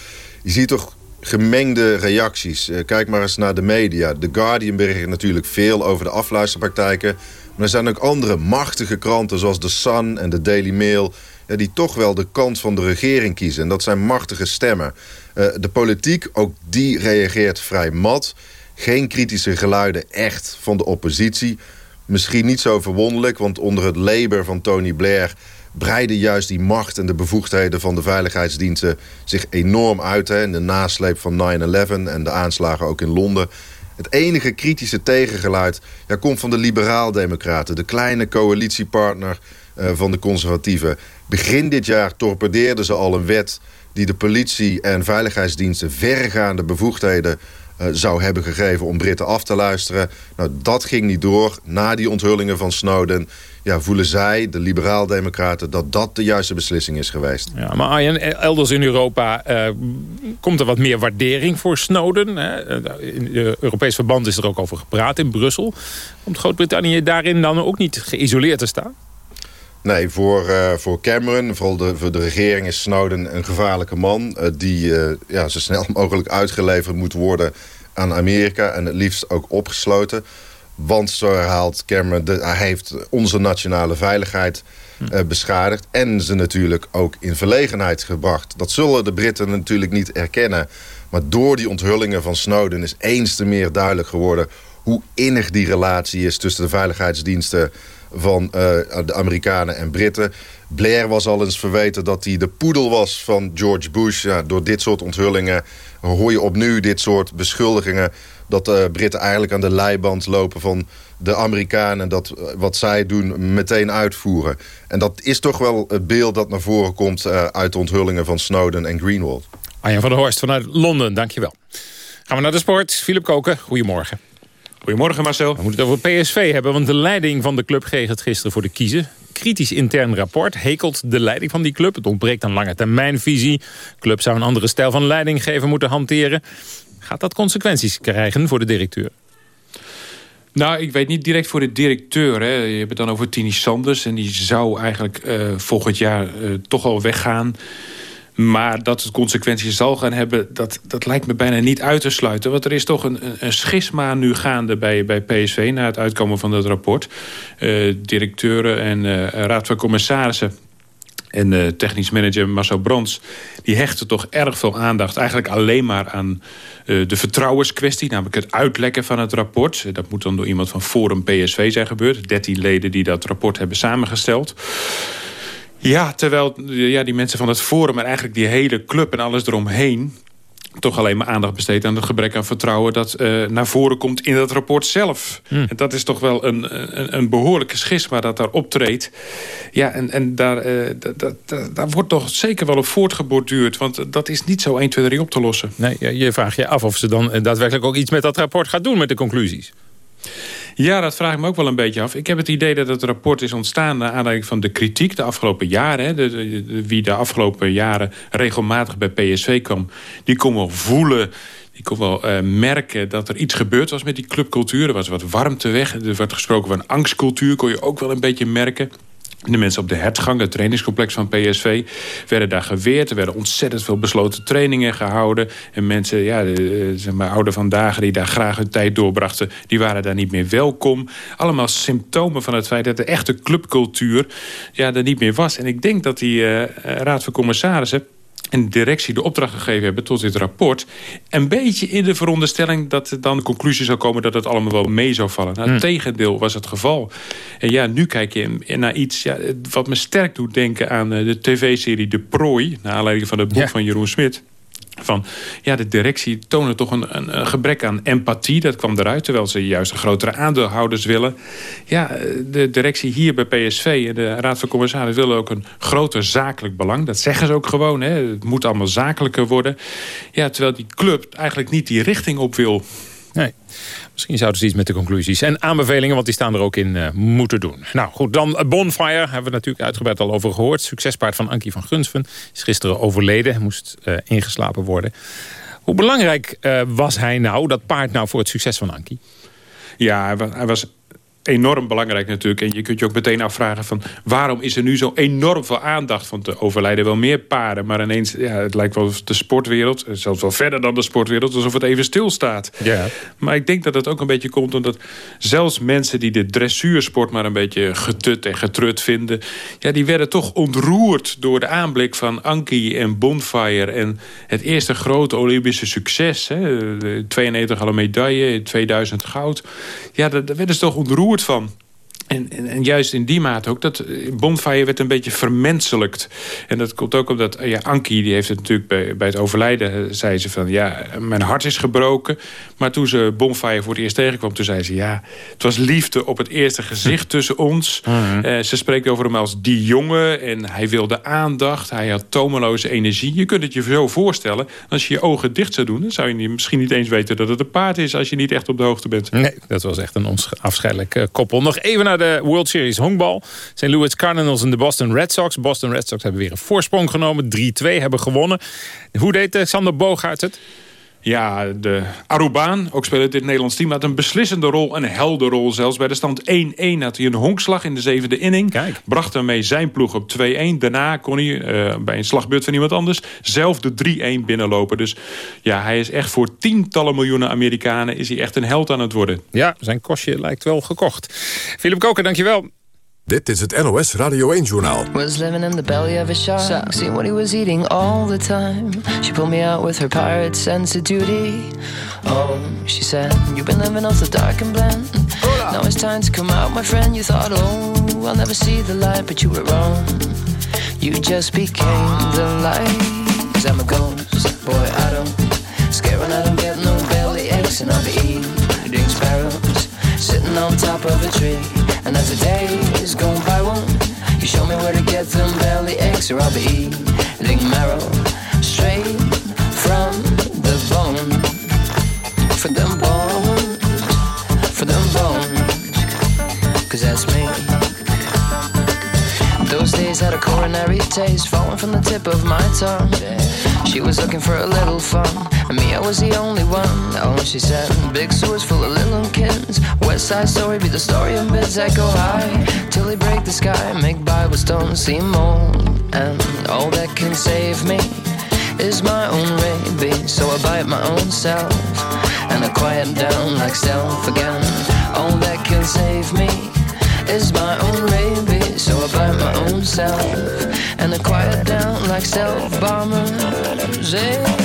Je ziet toch gemengde reacties. Uh, kijk maar eens naar de media. The Guardian bericht natuurlijk veel over de afluisterpraktijken... maar er zijn ook andere machtige kranten zoals The Sun en de Daily Mail die toch wel de kant van de regering kiezen. En dat zijn machtige stemmen. Uh, de politiek, ook die reageert vrij mat. Geen kritische geluiden echt van de oppositie. Misschien niet zo verwonderlijk, want onder het Labour van Tony Blair... breiden juist die macht en de bevoegdheden van de veiligheidsdiensten zich enorm uit. Hè, in de nasleep van 9-11 en de aanslagen ook in Londen. Het enige kritische tegengeluid ja, komt van de liberaal-democraten. De kleine coalitiepartner uh, van de conservatieven. Begin dit jaar torpedeerden ze al een wet die de politie en veiligheidsdiensten verregaande bevoegdheden uh, zou hebben gegeven om Britten af te luisteren. Nou, dat ging niet door. Na die onthullingen van Snowden ja, voelen zij, de liberaal-democraten... dat dat de juiste beslissing is geweest. Ja, maar Arjen, elders in Europa uh, komt er wat meer waardering voor Snowden. Hè? In de Europees verband is er ook over gepraat in Brussel. Komt Groot-Brittannië daarin dan ook niet geïsoleerd te staan? Nee, voor, uh, voor Cameron, vooral de, voor de regering is Snowden een gevaarlijke man... Uh, die uh, ja, zo snel mogelijk uitgeleverd moet worden aan Amerika... en het liefst ook opgesloten. Want, zo herhaalt Cameron, de, hij heeft onze nationale veiligheid hm. beschadigd... en ze natuurlijk ook in verlegenheid gebracht. Dat zullen de Britten natuurlijk niet erkennen. Maar door die onthullingen van Snowden is eens te meer duidelijk geworden... hoe innig die relatie is tussen de veiligheidsdiensten van uh, de Amerikanen en Britten. Blair was al eens verweten dat hij de poedel was van George Bush. Ja, door dit soort onthullingen hoor je opnieuw dit soort beschuldigingen... dat de Britten eigenlijk aan de leiband lopen van de Amerikanen... dat eh, wat zij doen meteen uitvoeren. En dat is toch wel het beeld dat naar voren komt... Uit de onthullingen van Snowden en Greenwald. Arjan van der Horst vanuit Londen, dankjewel. Gaan we naar de sport. Philip Koken, goedemorgen. Goedemorgen Marcel. We moeten het over PSV hebben, want de leiding van de club kreeg het gisteren voor de kiezen. Kritisch intern rapport hekelt de leiding van die club. Het ontbreekt aan lange termijnvisie. De club zou een andere stijl van leidinggeven moeten hanteren. Gaat dat consequenties krijgen voor de directeur? Nou, ik weet niet direct voor de directeur. Hè. Je hebt het dan over Tini Sanders. En die zou eigenlijk uh, volgend jaar uh, toch al weggaan. Maar dat het consequenties zal gaan hebben, dat, dat lijkt me bijna niet uit te sluiten. Want er is toch een, een schisma nu gaande bij, bij PSV... na het uitkomen van dat rapport. Uh, directeuren en uh, raad van commissarissen en uh, technisch manager Marcel Brons... die hechten toch erg veel aandacht eigenlijk alleen maar aan de vertrouwenskwestie... namelijk het uitlekken van het rapport. Dat moet dan door iemand van Forum PSV zijn gebeurd. 13 leden die dat rapport hebben samengesteld. Ja, terwijl ja, die mensen van het Forum en eigenlijk die hele club en alles eromheen toch alleen maar aandacht besteedt aan het gebrek aan vertrouwen... dat uh, naar voren komt in dat rapport zelf. Hmm. En dat is toch wel een, een, een, behoorlijke schisma dat daar optreedt. Ja, en, en daar, uh, dat, dat, daar wordt toch zeker wel op voortgeborduurd. Want dat is niet zo 1, 2, 3 op te lossen. Nee, je vraagt je af of ze dan daadwerkelijk ook iets met dat rapport gaat doen... met de conclusies. Ja, dat vraag ik me ook wel een beetje af. Ik heb het idee dat het rapport is ontstaan... naar aanleiding van de kritiek de afgelopen jaren. Hè. De, wie de afgelopen jaren regelmatig bij PSV kwam... die kon wel voelen... Die kon wel uh, merken dat er iets gebeurd was met die clubcultuur. Er was wat warmte weg. Er werd gesproken van angstcultuur. Kon je ook wel een beetje merken. De mensen op de hertgang, het trainingscomplex van PSV, werden daar geweerd. Er werden ontzettend veel besloten trainingen gehouden. En mensen, ja, de, zeg maar, oude vandaag die daar graag hun tijd doorbrachten... die waren daar niet meer welkom. Allemaal symptomen van het feit dat de echte clubcultuur ja, er niet meer was. En ik denk dat die uh, raad van commissarissen en de directie de opdracht gegeven hebben tot dit rapport... een beetje in de veronderstelling dat er dan de conclusie zou komen... dat het allemaal wel mee zou vallen. Nou, het hmm. tegendeel was het geval. En ja, nu kijk je naar iets ja, wat me sterk doet denken aan eh, de tv-serie De Prooi... naar aanleiding van het boek van Jeroen Smit van ja, de directie tonen toch een, een, gebrek aan empathie. Dat kwam eruit, terwijl ze juist grotere aandeelhouders willen. Ja, de directie hier bij PSV en de Raad van Commissarissen willen ook een groter zakelijk belang. Dat zeggen ze ook gewoon. Hè. Het moet allemaal zakelijker worden. Ja, terwijl die club eigenlijk niet die richting op wil. Nee. Misschien zouden ze iets met de conclusies en aanbevelingen... want die staan er ook in uh, moeten doen. Nou goed, dan eh, Bonfire hebben we natuurlijk uitgebreid al over gehoord. Succespaard van Ankie van Gunsven is gisteren overleden. Moest uh, ingeslapen worden. Hoe belangrijk was hij nou, dat paard nou... voor het succes van Ankie? Ja, hij was enorm belangrijk natuurlijk. En je kunt je ook meteen afvragen van... waarom is er nu zo enorm veel aandacht? Want er overlijden wel meer paarden. Maar ineens, ja, het lijkt wel de sportwereld... zelfs wel verder dan de sportwereld... alsof het even stilstaat. Ja. Maar ik denk dat het ook een beetje komt omdat... zelfs mensen die de dressuursport maar een beetje getut en getrut vinden... ja, die werden toch ontroerd door de aanblik van Anki en Bonfire... en het eerste grote Olympische succes. Hè, de 92 alle medaille, 2000 goud. Ja, daar werden ze toch ontroerd van. En, en, en, juist in die mate ook, dat eh, Bonfire werd een beetje vermenselijkt. En dat komt ook omdat, ja, Ankie die heeft het natuurlijk bij, bij het overlijden... Eh, zei ze van, ja, mijn hart is gebroken. Maar toen ze Bonfire voor het eerst tegenkwam, toen zei ze... ja, het was liefde op het eerste gezicht tussen ons. Mhm. Eh, ze spreekt over hem als die jongen en hij wilde aandacht. Hij had tomeloze energie. Je kunt het je zo voorstellen. Als je je ogen dicht zou doen, dan zou je misschien niet eens weten dat het een paard is... als je niet echt op de hoogte bent. Nee, dat was echt een onafscheidelijk koppel. Nog even naar de World Series honkbal. St. Louis Cardinals en de Boston Red Sox. Boston Red Sox hebben weer een voorsprong genomen. 3-2 hebben gewonnen. Hoe deed uh, Sander Boogaard het? Ja, de Arubaan, ook speler dit Nederlands team... had een beslissende rol, een helder rol zelfs. Bij de stand 1-1 had hij een honkslag in de zevende inning. Kijk. Bracht daarmee zijn ploeg op 2-1. Daarna kon hij uh, bij een slagbeurt van iemand anders... zelf de 3-1 binnenlopen. Dus ja, hij is echt voor tientallen miljoenen Amerikanen... is hij echt een held aan het worden. Ja, zijn kostje lijkt wel gekocht. Philip Koker, dankjewel. Dit is het NOS Radio 1-journaal. Was living in the belly of a shark, seeing what he was eating all the time. She pulled me out with her pirate sense of duty. Oh, she said, you've been living off the dark and bland. Now it's time to come out, my friend. You thought, oh, I'll never see the light, but you were wrong. You just became the light. Cause I'm a ghost, boy, I don't scare when I don't get no belly aches, and I'll be eating sparrows, sitting on top of a tree. And as the days go by, won't you show me where to get them belly aches, or I'll be eating marrow straight from the bone. For them bones, for them bones, cause that's me. Those days had a coronary taste falling from the tip of my tongue. She was looking for a little fun, and me, I was the only one. Oh, she said, Big sewers full of little kids. West Side Story be the story of bids that go high till they break the sky, make Bible stones seem old. And all that can save me is my own rabies. So I bite my own self, and I quiet down like self again. All that can save me is my own rabies. So I bite my own self, and I quiet down like self bombers. Hey,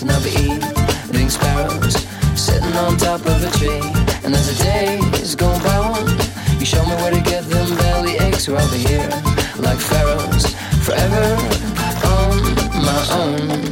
and I'll be eating sparrows, sitting on top of a tree. And as the days go by, you show me where to get them belly aches, or I'll here like pharaohs, forever on my own.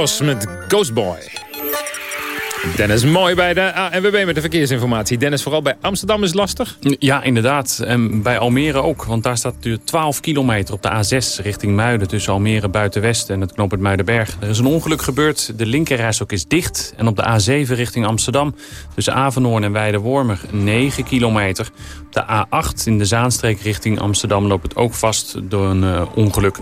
Met Ghost Boy. Dennis Mooi bij de ANWB met de verkeersinformatie. Dennis, vooral bij Amsterdam is lastig? Ja, inderdaad. En bij Almere ook. Want daar staat nu 12 kilometer op de A6 richting Muiden... tussen Almere Buitenwest en het knooppunt Muidenberg. Er is een ongeluk gebeurd. De linkerrijstok is dicht. En op de A7 richting Amsterdam... tussen Avenhoorn en Weidewormer 9 kilometer. Op de A8 in de Zaanstreek richting Amsterdam... loopt het ook vast door een uh, ongeluk.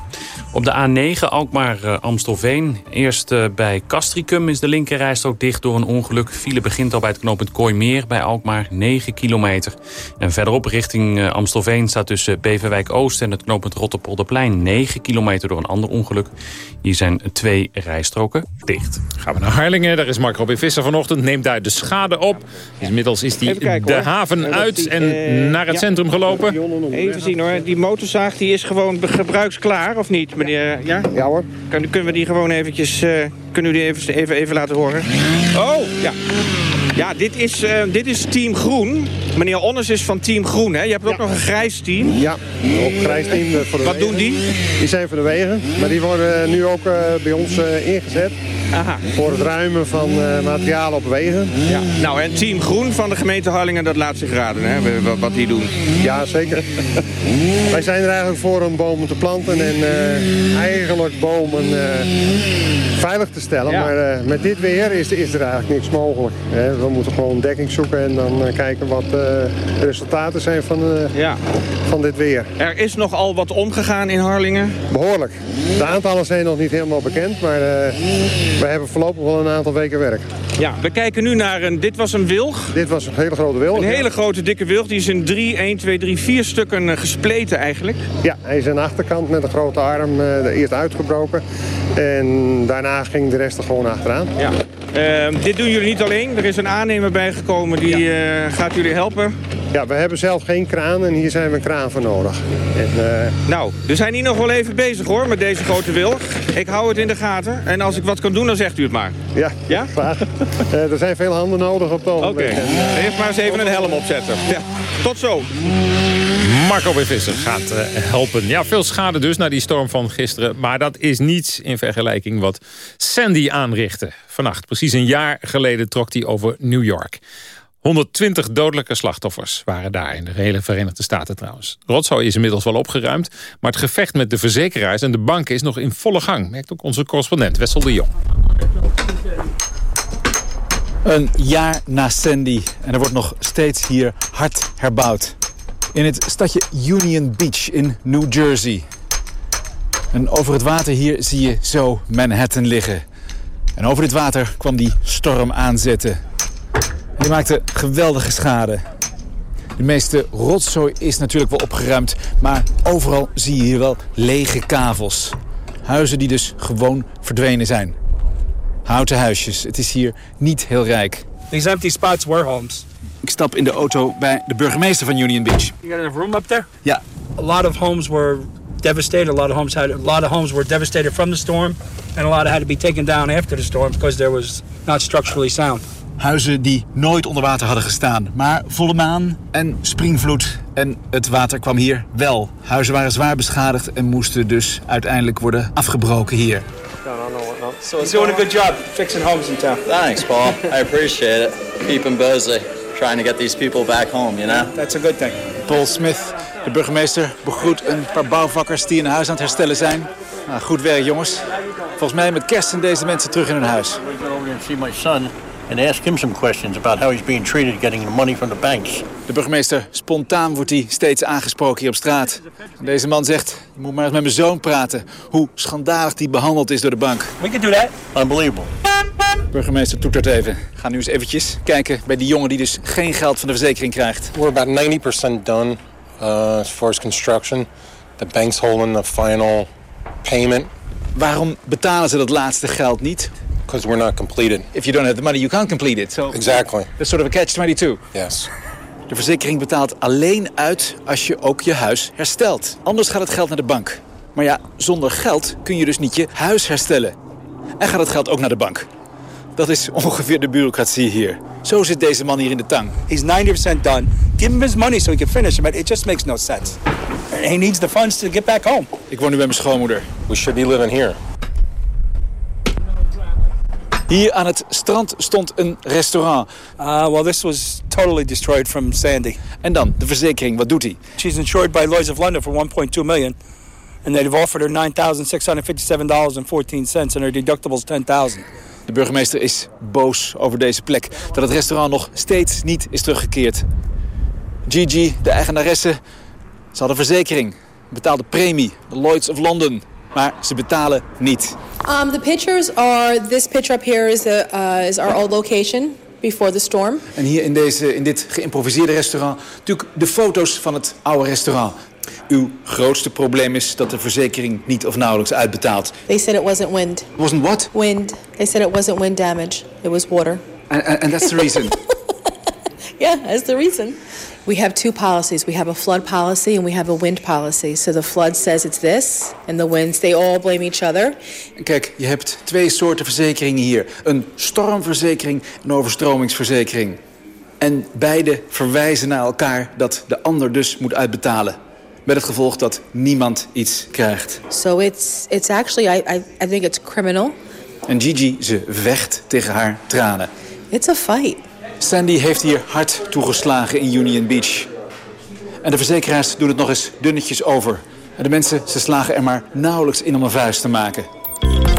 Op de A9 Alkmaar-Amstelveen. Eerst uh, bij Castricum is de linkerrijstok dicht door een ongeluk. File begint al bij het knooppunt Kooimeer bij Alkmaar, 9 kilometer. En verderop richting uh, Amstelveen staat tussen Beverwijk Oost en het knooppunt Rotterpolderplein 9 kilometer door een ander ongeluk. Hier zijn twee rijstroken dicht. Gaan we naar Harlingen, daar is Mark Robin Visser vanochtend. Neemt daar de schade op. Inmiddels is hij de hoor. haven uit die, en uh, naar het ja. centrum gelopen. Even zien hoor, die motorzaag die is gewoon gebruiksklaar of niet meneer? Ja, ja hoor. Kun, kunnen we die gewoon eventjes, uh, kunnen we die even, even, even laten horen? Oh, ja. Ja, dit is, uh, dit is Team Groen. Meneer Onnes is van Team Groen, hè? Je hebt ook ja. nog een grijs team. Ja, een grijs team uh, voor de Wat wegen. doen die? Die zijn voor de wegen, maar die worden nu ook uh, bij ons ingezet. Aha. Voor het ruimen van materialen op wegen. Ja. Nou, en Team Groen van de gemeente Harlingen, dat laat zich raden, hè? Wat, wat die doen. Ja, zeker. Wij zijn er eigenlijk voor om bomen te planten en eigenlijk bomen veilig te stellen. Ja. Maar met dit weer is, is er eigenlijk niks mogelijk. Hè? We moeten gewoon dekking zoeken en dan kijken wat, uh, resultaten zijn van, uh, ja. van dit weer. Er is nogal wat omgegaan in Harlingen? Behoorlijk. De aantallen zijn nog niet helemaal bekend, maar uh, we hebben voorlopig wel een aantal weken werk. Ja, we kijken nu naar een... Dit was een wilg? Dit was een hele grote wilg. Een hele grote dikke wilg. Die is in drie, 1, 2, 3, 4 stukken gespleten eigenlijk. Ja, hij is aan de achterkant met een grote arm uh, eerst uitgebroken. En daarna ging de rest er gewoon achteraan. Ja. Uh, dit doen jullie niet alleen. Er is een aannemer bijgekomen die ja. uh, gaat jullie helpen. Ja, we hebben zelf geen kraan en hier zijn we een kraan voor nodig. En, uh... Nou, we zijn hier nog wel even bezig hoor, met deze grote wilg. Ik hou het in de gaten. En als ik wat kan doen, dan zegt u het maar. Ja, ja? graag. uh, er zijn veel handen nodig op het ogenblik. Oké, okay. eerst maar eens even een helm opzetten. Ja. Tot zo. Marco B. Visser gaat uh, helpen. Ja, veel schade dus na die storm van gisteren. Maar dat is niets in vergelijking wat Sandy aanrichtte. Vannacht, precies een jaar geleden, trok hij over New York. 120 dodelijke slachtoffers waren daar in de hele Verenigde Staten trouwens. Rotzooi is inmiddels wel opgeruimd, maar het gevecht met de verzekeraars en de banken is nog in volle gang, merkt ook onze correspondent Wessel de Jong. Een jaar na Sandy en er wordt nog steeds hier hard herbouwd. In het stadje Union Beach in New Jersey. En over het water hier zie je zo Manhattan liggen. En over dit water kwam die storm aanzetten. Die maakte geweldige schade. De meeste rotzooi is natuurlijk wel opgeruimd, maar overal zie je hier wel lege kavels. Huizen die dus gewoon verdwenen zijn. Houten huisjes, het is hier niet heel rijk. These empty spots were homes. Ik stap in de auto bij de burgemeester van Union Beach. You got a room up there? Ja. A lot of homes were devastated. A lot of homes had a lot of homes were devastated from the storm, and a lot had to be taken down after the storm because there was not structurally sound. Huizen die nooit onder water hadden gestaan. Maar volle maan en springvloed. En het water kwam hier wel. Huizen waren zwaar beschadigd en moesten dus uiteindelijk worden afgebroken hier. So he's doing a good job fixing homes in town. Thanks, Paul. I appreciate it. Keeping busy, trying to get these people back home, you know? That's a good thing. Paul Smith, de burgemeester, begroet een paar bouwvakkers die een huis aan het herstellen zijn. Nou, goed werk, jongens. Volgens mij met kerst zijn deze mensen terug in hun huis. Over my son and ask him some questions about how he's being treated getting the money from the banks. De burgemeester, spontaan wordt hij steeds aangesproken hier op straat. Deze man zegt, je moet maar eens met mijn zoon praten. Hoe schandalig die behandeld is door de bank. We can do that. Unbelievable. Burgemeester toetert even. Ga nu eens eventjes kijken bij die jongen die dus geen geld van de verzekering krijgt. We're about 90% done uh, as far as construction. The bank's holding the final payment. Waarom betalen ze dat laatste geld niet? Because we're not completed. If you don't have the money, you can't complete it. So exactly. That's sort of a catch-22. Yes. De verzekering betaalt alleen uit als je ook je huis herstelt. Anders gaat het geld naar de bank. Maar ja, zonder geld kun je dus niet je huis herstellen. En gaat het geld ook naar de bank. Dat is ongeveer de bureaucratie hier. Zo zit deze man hier in de tang. He's 90% done. Give him his money so he can finish, but it just makes no sense. He needs the funds to get back home. Ik woon nu bij mijn schoonmoeder. We should be living here. Hier aan het strand stond een restaurant. Uh, well, this was totally destroyed from Sandy. En dan, de verzekering, wat doet hij? She's insured by Lloyd's of London for 1.2 million. And they've offered her $9,657.14 and her deductible is 10,000. De burgemeester is boos over deze plek. Dat het restaurant nog steeds niet is teruggekeerd. Gigi, de eigenaresse, ze hadden verzekering. Betaalde premie, de Lloyd's of London. Maar ze betalen niet. Um, the pictures are, this picture up here is, the, uh, is our old location before the storm. En hier in, deze, in dit geïmproviseerde restaurant, natuurlijk de foto's van het oude restaurant. Uw grootste probleem is dat de verzekering niet of nauwelijks uitbetaalt. They said it wasn't wind. Wasn't what? Wind. They said it wasn't wind damage. It was water. And, and, and that's the reason. yeah, that's the reason. We have two policies. We have a flood policy and we have a wind policy. So the flood says it's this, and the winds, they all blame each other. Kijk, je hebt twee soorten verzekeringen hier. Een stormverzekering en een overstromingsverzekering. En beide verwijzen naar elkaar dat de ander dus moet uitbetalen. Met het gevolg dat niemand iets krijgt. So it's, it's actually, I, I, I think it's criminal. En Gigi, ze vecht tegen haar tranen. It's a fight. Sandy heeft hier hard toegeslagen in Union Beach. En de verzekeraars doen het nog eens dunnetjes over. En de mensen, ze slagen er maar nauwelijks in om een vuist te maken.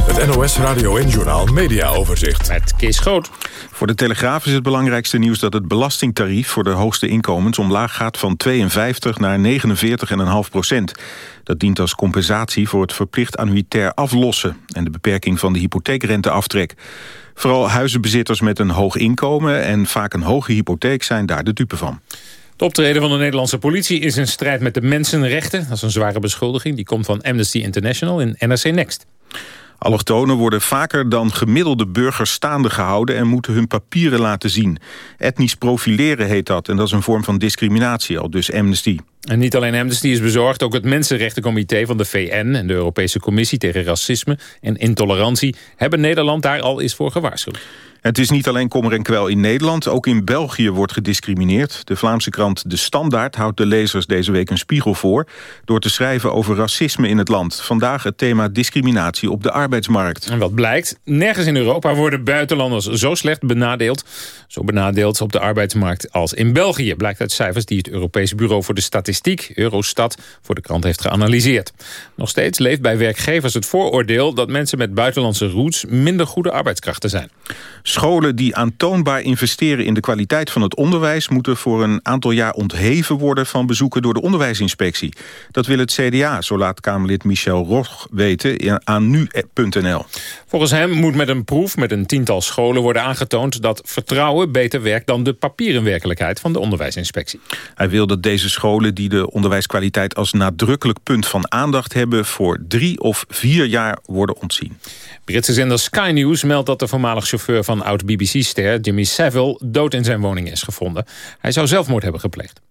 Het NOS Radio en Journal Media Overzicht. Met Kees Groot. Voor de Telegraaf is het belangrijkste nieuws dat het belastingtarief voor de hoogste inkomens omlaag gaat van 52 naar 49,5 procent. Dat dient als compensatie voor het verplicht annuitair aflossen en de beperking van de hypotheekrenteaftrek. Vooral huizenbezitters met een hoog inkomen en vaak een hoge hypotheek zijn daar de dupe van. Het optreden van de Nederlandse politie is in strijd met de mensenrechten. Dat is een zware beschuldiging. Die komt van Amnesty International in NRC Next. Allochtonen worden vaker dan gemiddelde burgers staande gehouden... en moeten hun papieren laten zien. Etnisch profileren heet dat en dat is een vorm van discriminatie, al dus Amnesty. En niet alleen Amnesty is bezorgd, ook het Mensenrechtencomité van de VN... en de Europese Commissie tegen Racisme en Intolerantie... hebben Nederland daar al eens voor gewaarschuwd. Het is niet alleen kommer en kwel in Nederland, ook in België wordt gediscrimineerd. De Vlaamse krant De Standaard houdt de lezers deze week een spiegel voor... door te schrijven over racisme in het land. Vandaag het thema discriminatie op de arbeidsmarkt. En wat blijkt, nergens in Europa worden buitenlanders zo slecht benadeeld... zo benadeeld op de arbeidsmarkt als in België... blijkt uit cijfers die het Europese Bureau voor de Statistiek, Eurostat... voor de krant heeft geanalyseerd. Nog steeds leeft bij werkgevers het vooroordeel... dat mensen met buitenlandse roots minder goede arbeidskrachten zijn. Scholen die aantoonbaar investeren in de kwaliteit van het onderwijs... moeten voor een aantal jaar ontheven worden van bezoeken door de onderwijsinspectie. Dat wil het CDA, zo laat Kamerlid Michel Roch weten aan nu.nl. Volgens hem moet met een proef met een tiental scholen worden aangetoond... dat vertrouwen beter werkt dan de papieren werkelijkheid van de onderwijsinspectie. Hij wil dat deze scholen die de onderwijskwaliteit als nadrukkelijk punt van aandacht hebben... voor drie of vier jaar worden ontzien. Britse zender Sky News meldt dat de voormalig chauffeur van oud-BBC-ster Jimmy Savile dood in zijn woning is gevonden. Hij zou zelfmoord hebben gepleegd.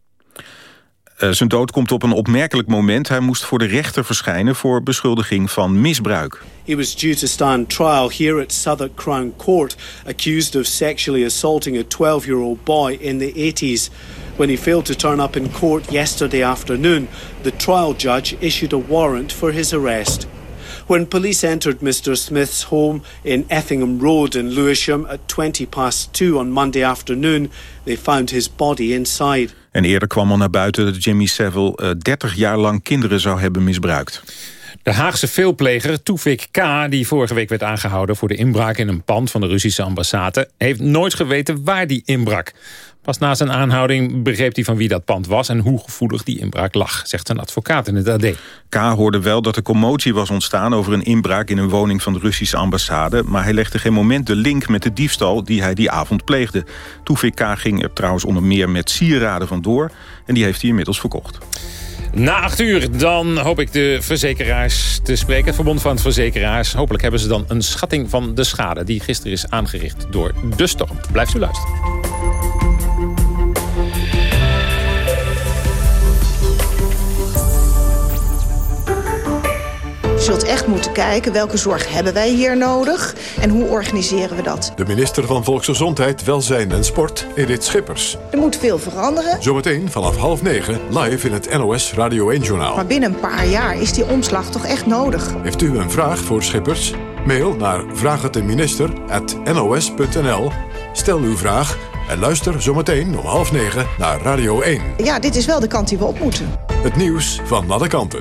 Uh, zijn dood komt op een opmerkelijk moment. Hij moest voor de rechter verschijnen voor beschuldiging van misbruik. He was due to stand trial here at Southwark Crown Court, accused of sexually assaulting a 12-year-old boy in the 80s. When he failed to turn up in court yesterday afternoon, the trial judge issued a warrant for his arrest. When police entered Mr. Smith's home in Effingham Road in Lewisham at 20 past 2 on Monday afternoon, they found his body inside. En eerder kwam al naar buiten dat Jimmy Savile uh, 30 jaar lang kinderen zou hebben misbruikt. De Haagse veelpleger Tufik K., die vorige week werd aangehouden... voor de inbraak in een pand van de Russische ambassade... heeft nooit geweten waar die inbrak. Pas na zijn aanhouding begreep hij van wie dat pand was... en hoe gevoelig die inbraak lag, zegt zijn advocaat in het AD. K. hoorde wel dat er commotie was ontstaan over een inbraak... in een woning van de Russische ambassade... maar hij legde geen moment de link met de diefstal die hij die avond pleegde. Toefik K. ging er trouwens onder meer met sieraden vandoor... en die heeft hij inmiddels verkocht. Na acht uur dan hoop ik de verzekeraars te spreken. Het Verbond van Verzekeraars. Hopelijk hebben ze dan een schatting van de schade... die gisteren is aangericht door de storm. Blijft u luisteren. Zult echt moeten kijken welke zorg hebben wij hier nodig en hoe organiseren we dat. De minister van Volksgezondheid, Welzijn en Sport, Edith Schippers. Er moet veel veranderen. Zometeen vanaf half negen live in het NOS Radio 1-journaal. Maar binnen een paar jaar is die omslag toch echt nodig. Heeft u een vraag voor Schippers? Mail naar vraaghetdeminister.nos.nl. Stel uw vraag en luister zometeen om half negen naar Radio 1. Ja, dit is wel de kant die we op moeten. Het nieuws van alle kanten.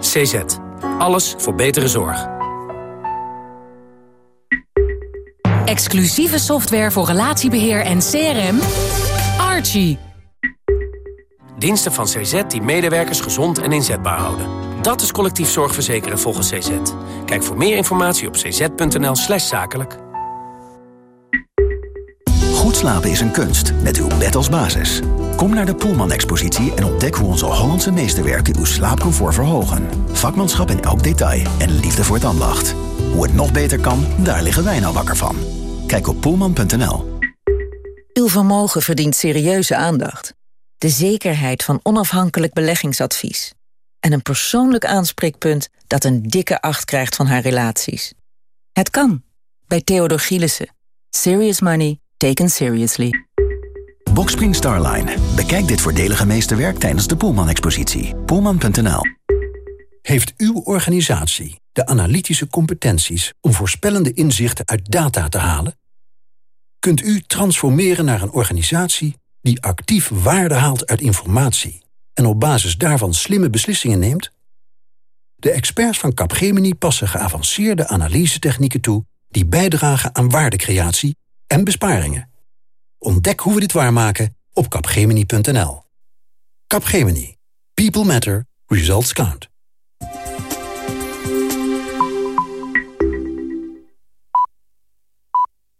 CZ. Alles voor betere zorg. Exclusieve software voor relatiebeheer en CRM. Archie. Diensten van CZ die medewerkers gezond en inzetbaar houden. Dat is collectief zorgverzekeren volgens CZ. Kijk voor meer informatie op cz.nl slash zakelijk. Goed slapen is een kunst, met uw bed als basis. Kom naar de Poelman-expositie en ontdek hoe onze Hollandse meesterwerken uw slaapcomfort verhogen. Vakmanschap in elk detail en liefde voor het ambacht. Hoe het nog beter kan, daar liggen wij nou wakker van. Kijk op poelman.nl. Uw vermogen verdient serieuze aandacht. De zekerheid van onafhankelijk beleggingsadvies. en een persoonlijk aanspreekpunt dat een dikke acht krijgt van haar relaties. Het kan, bij Theodor Gielissen. Serious money taken seriously. Boxspring Starline. Bekijk dit voordelige meesterwerk tijdens de Poelman-expositie. Poelman.nl Heeft uw organisatie de analytische competenties... om voorspellende inzichten uit data te halen? Kunt u transformeren naar een organisatie... die actief waarde haalt uit informatie... en op basis daarvan slimme beslissingen neemt? De experts van Capgemini passen geavanceerde analysetechnieken toe... die bijdragen aan waardecreatie en besparingen. Ontdek hoe we dit waarmaken op capgemini.nl. Capgemini. People matter. Results count.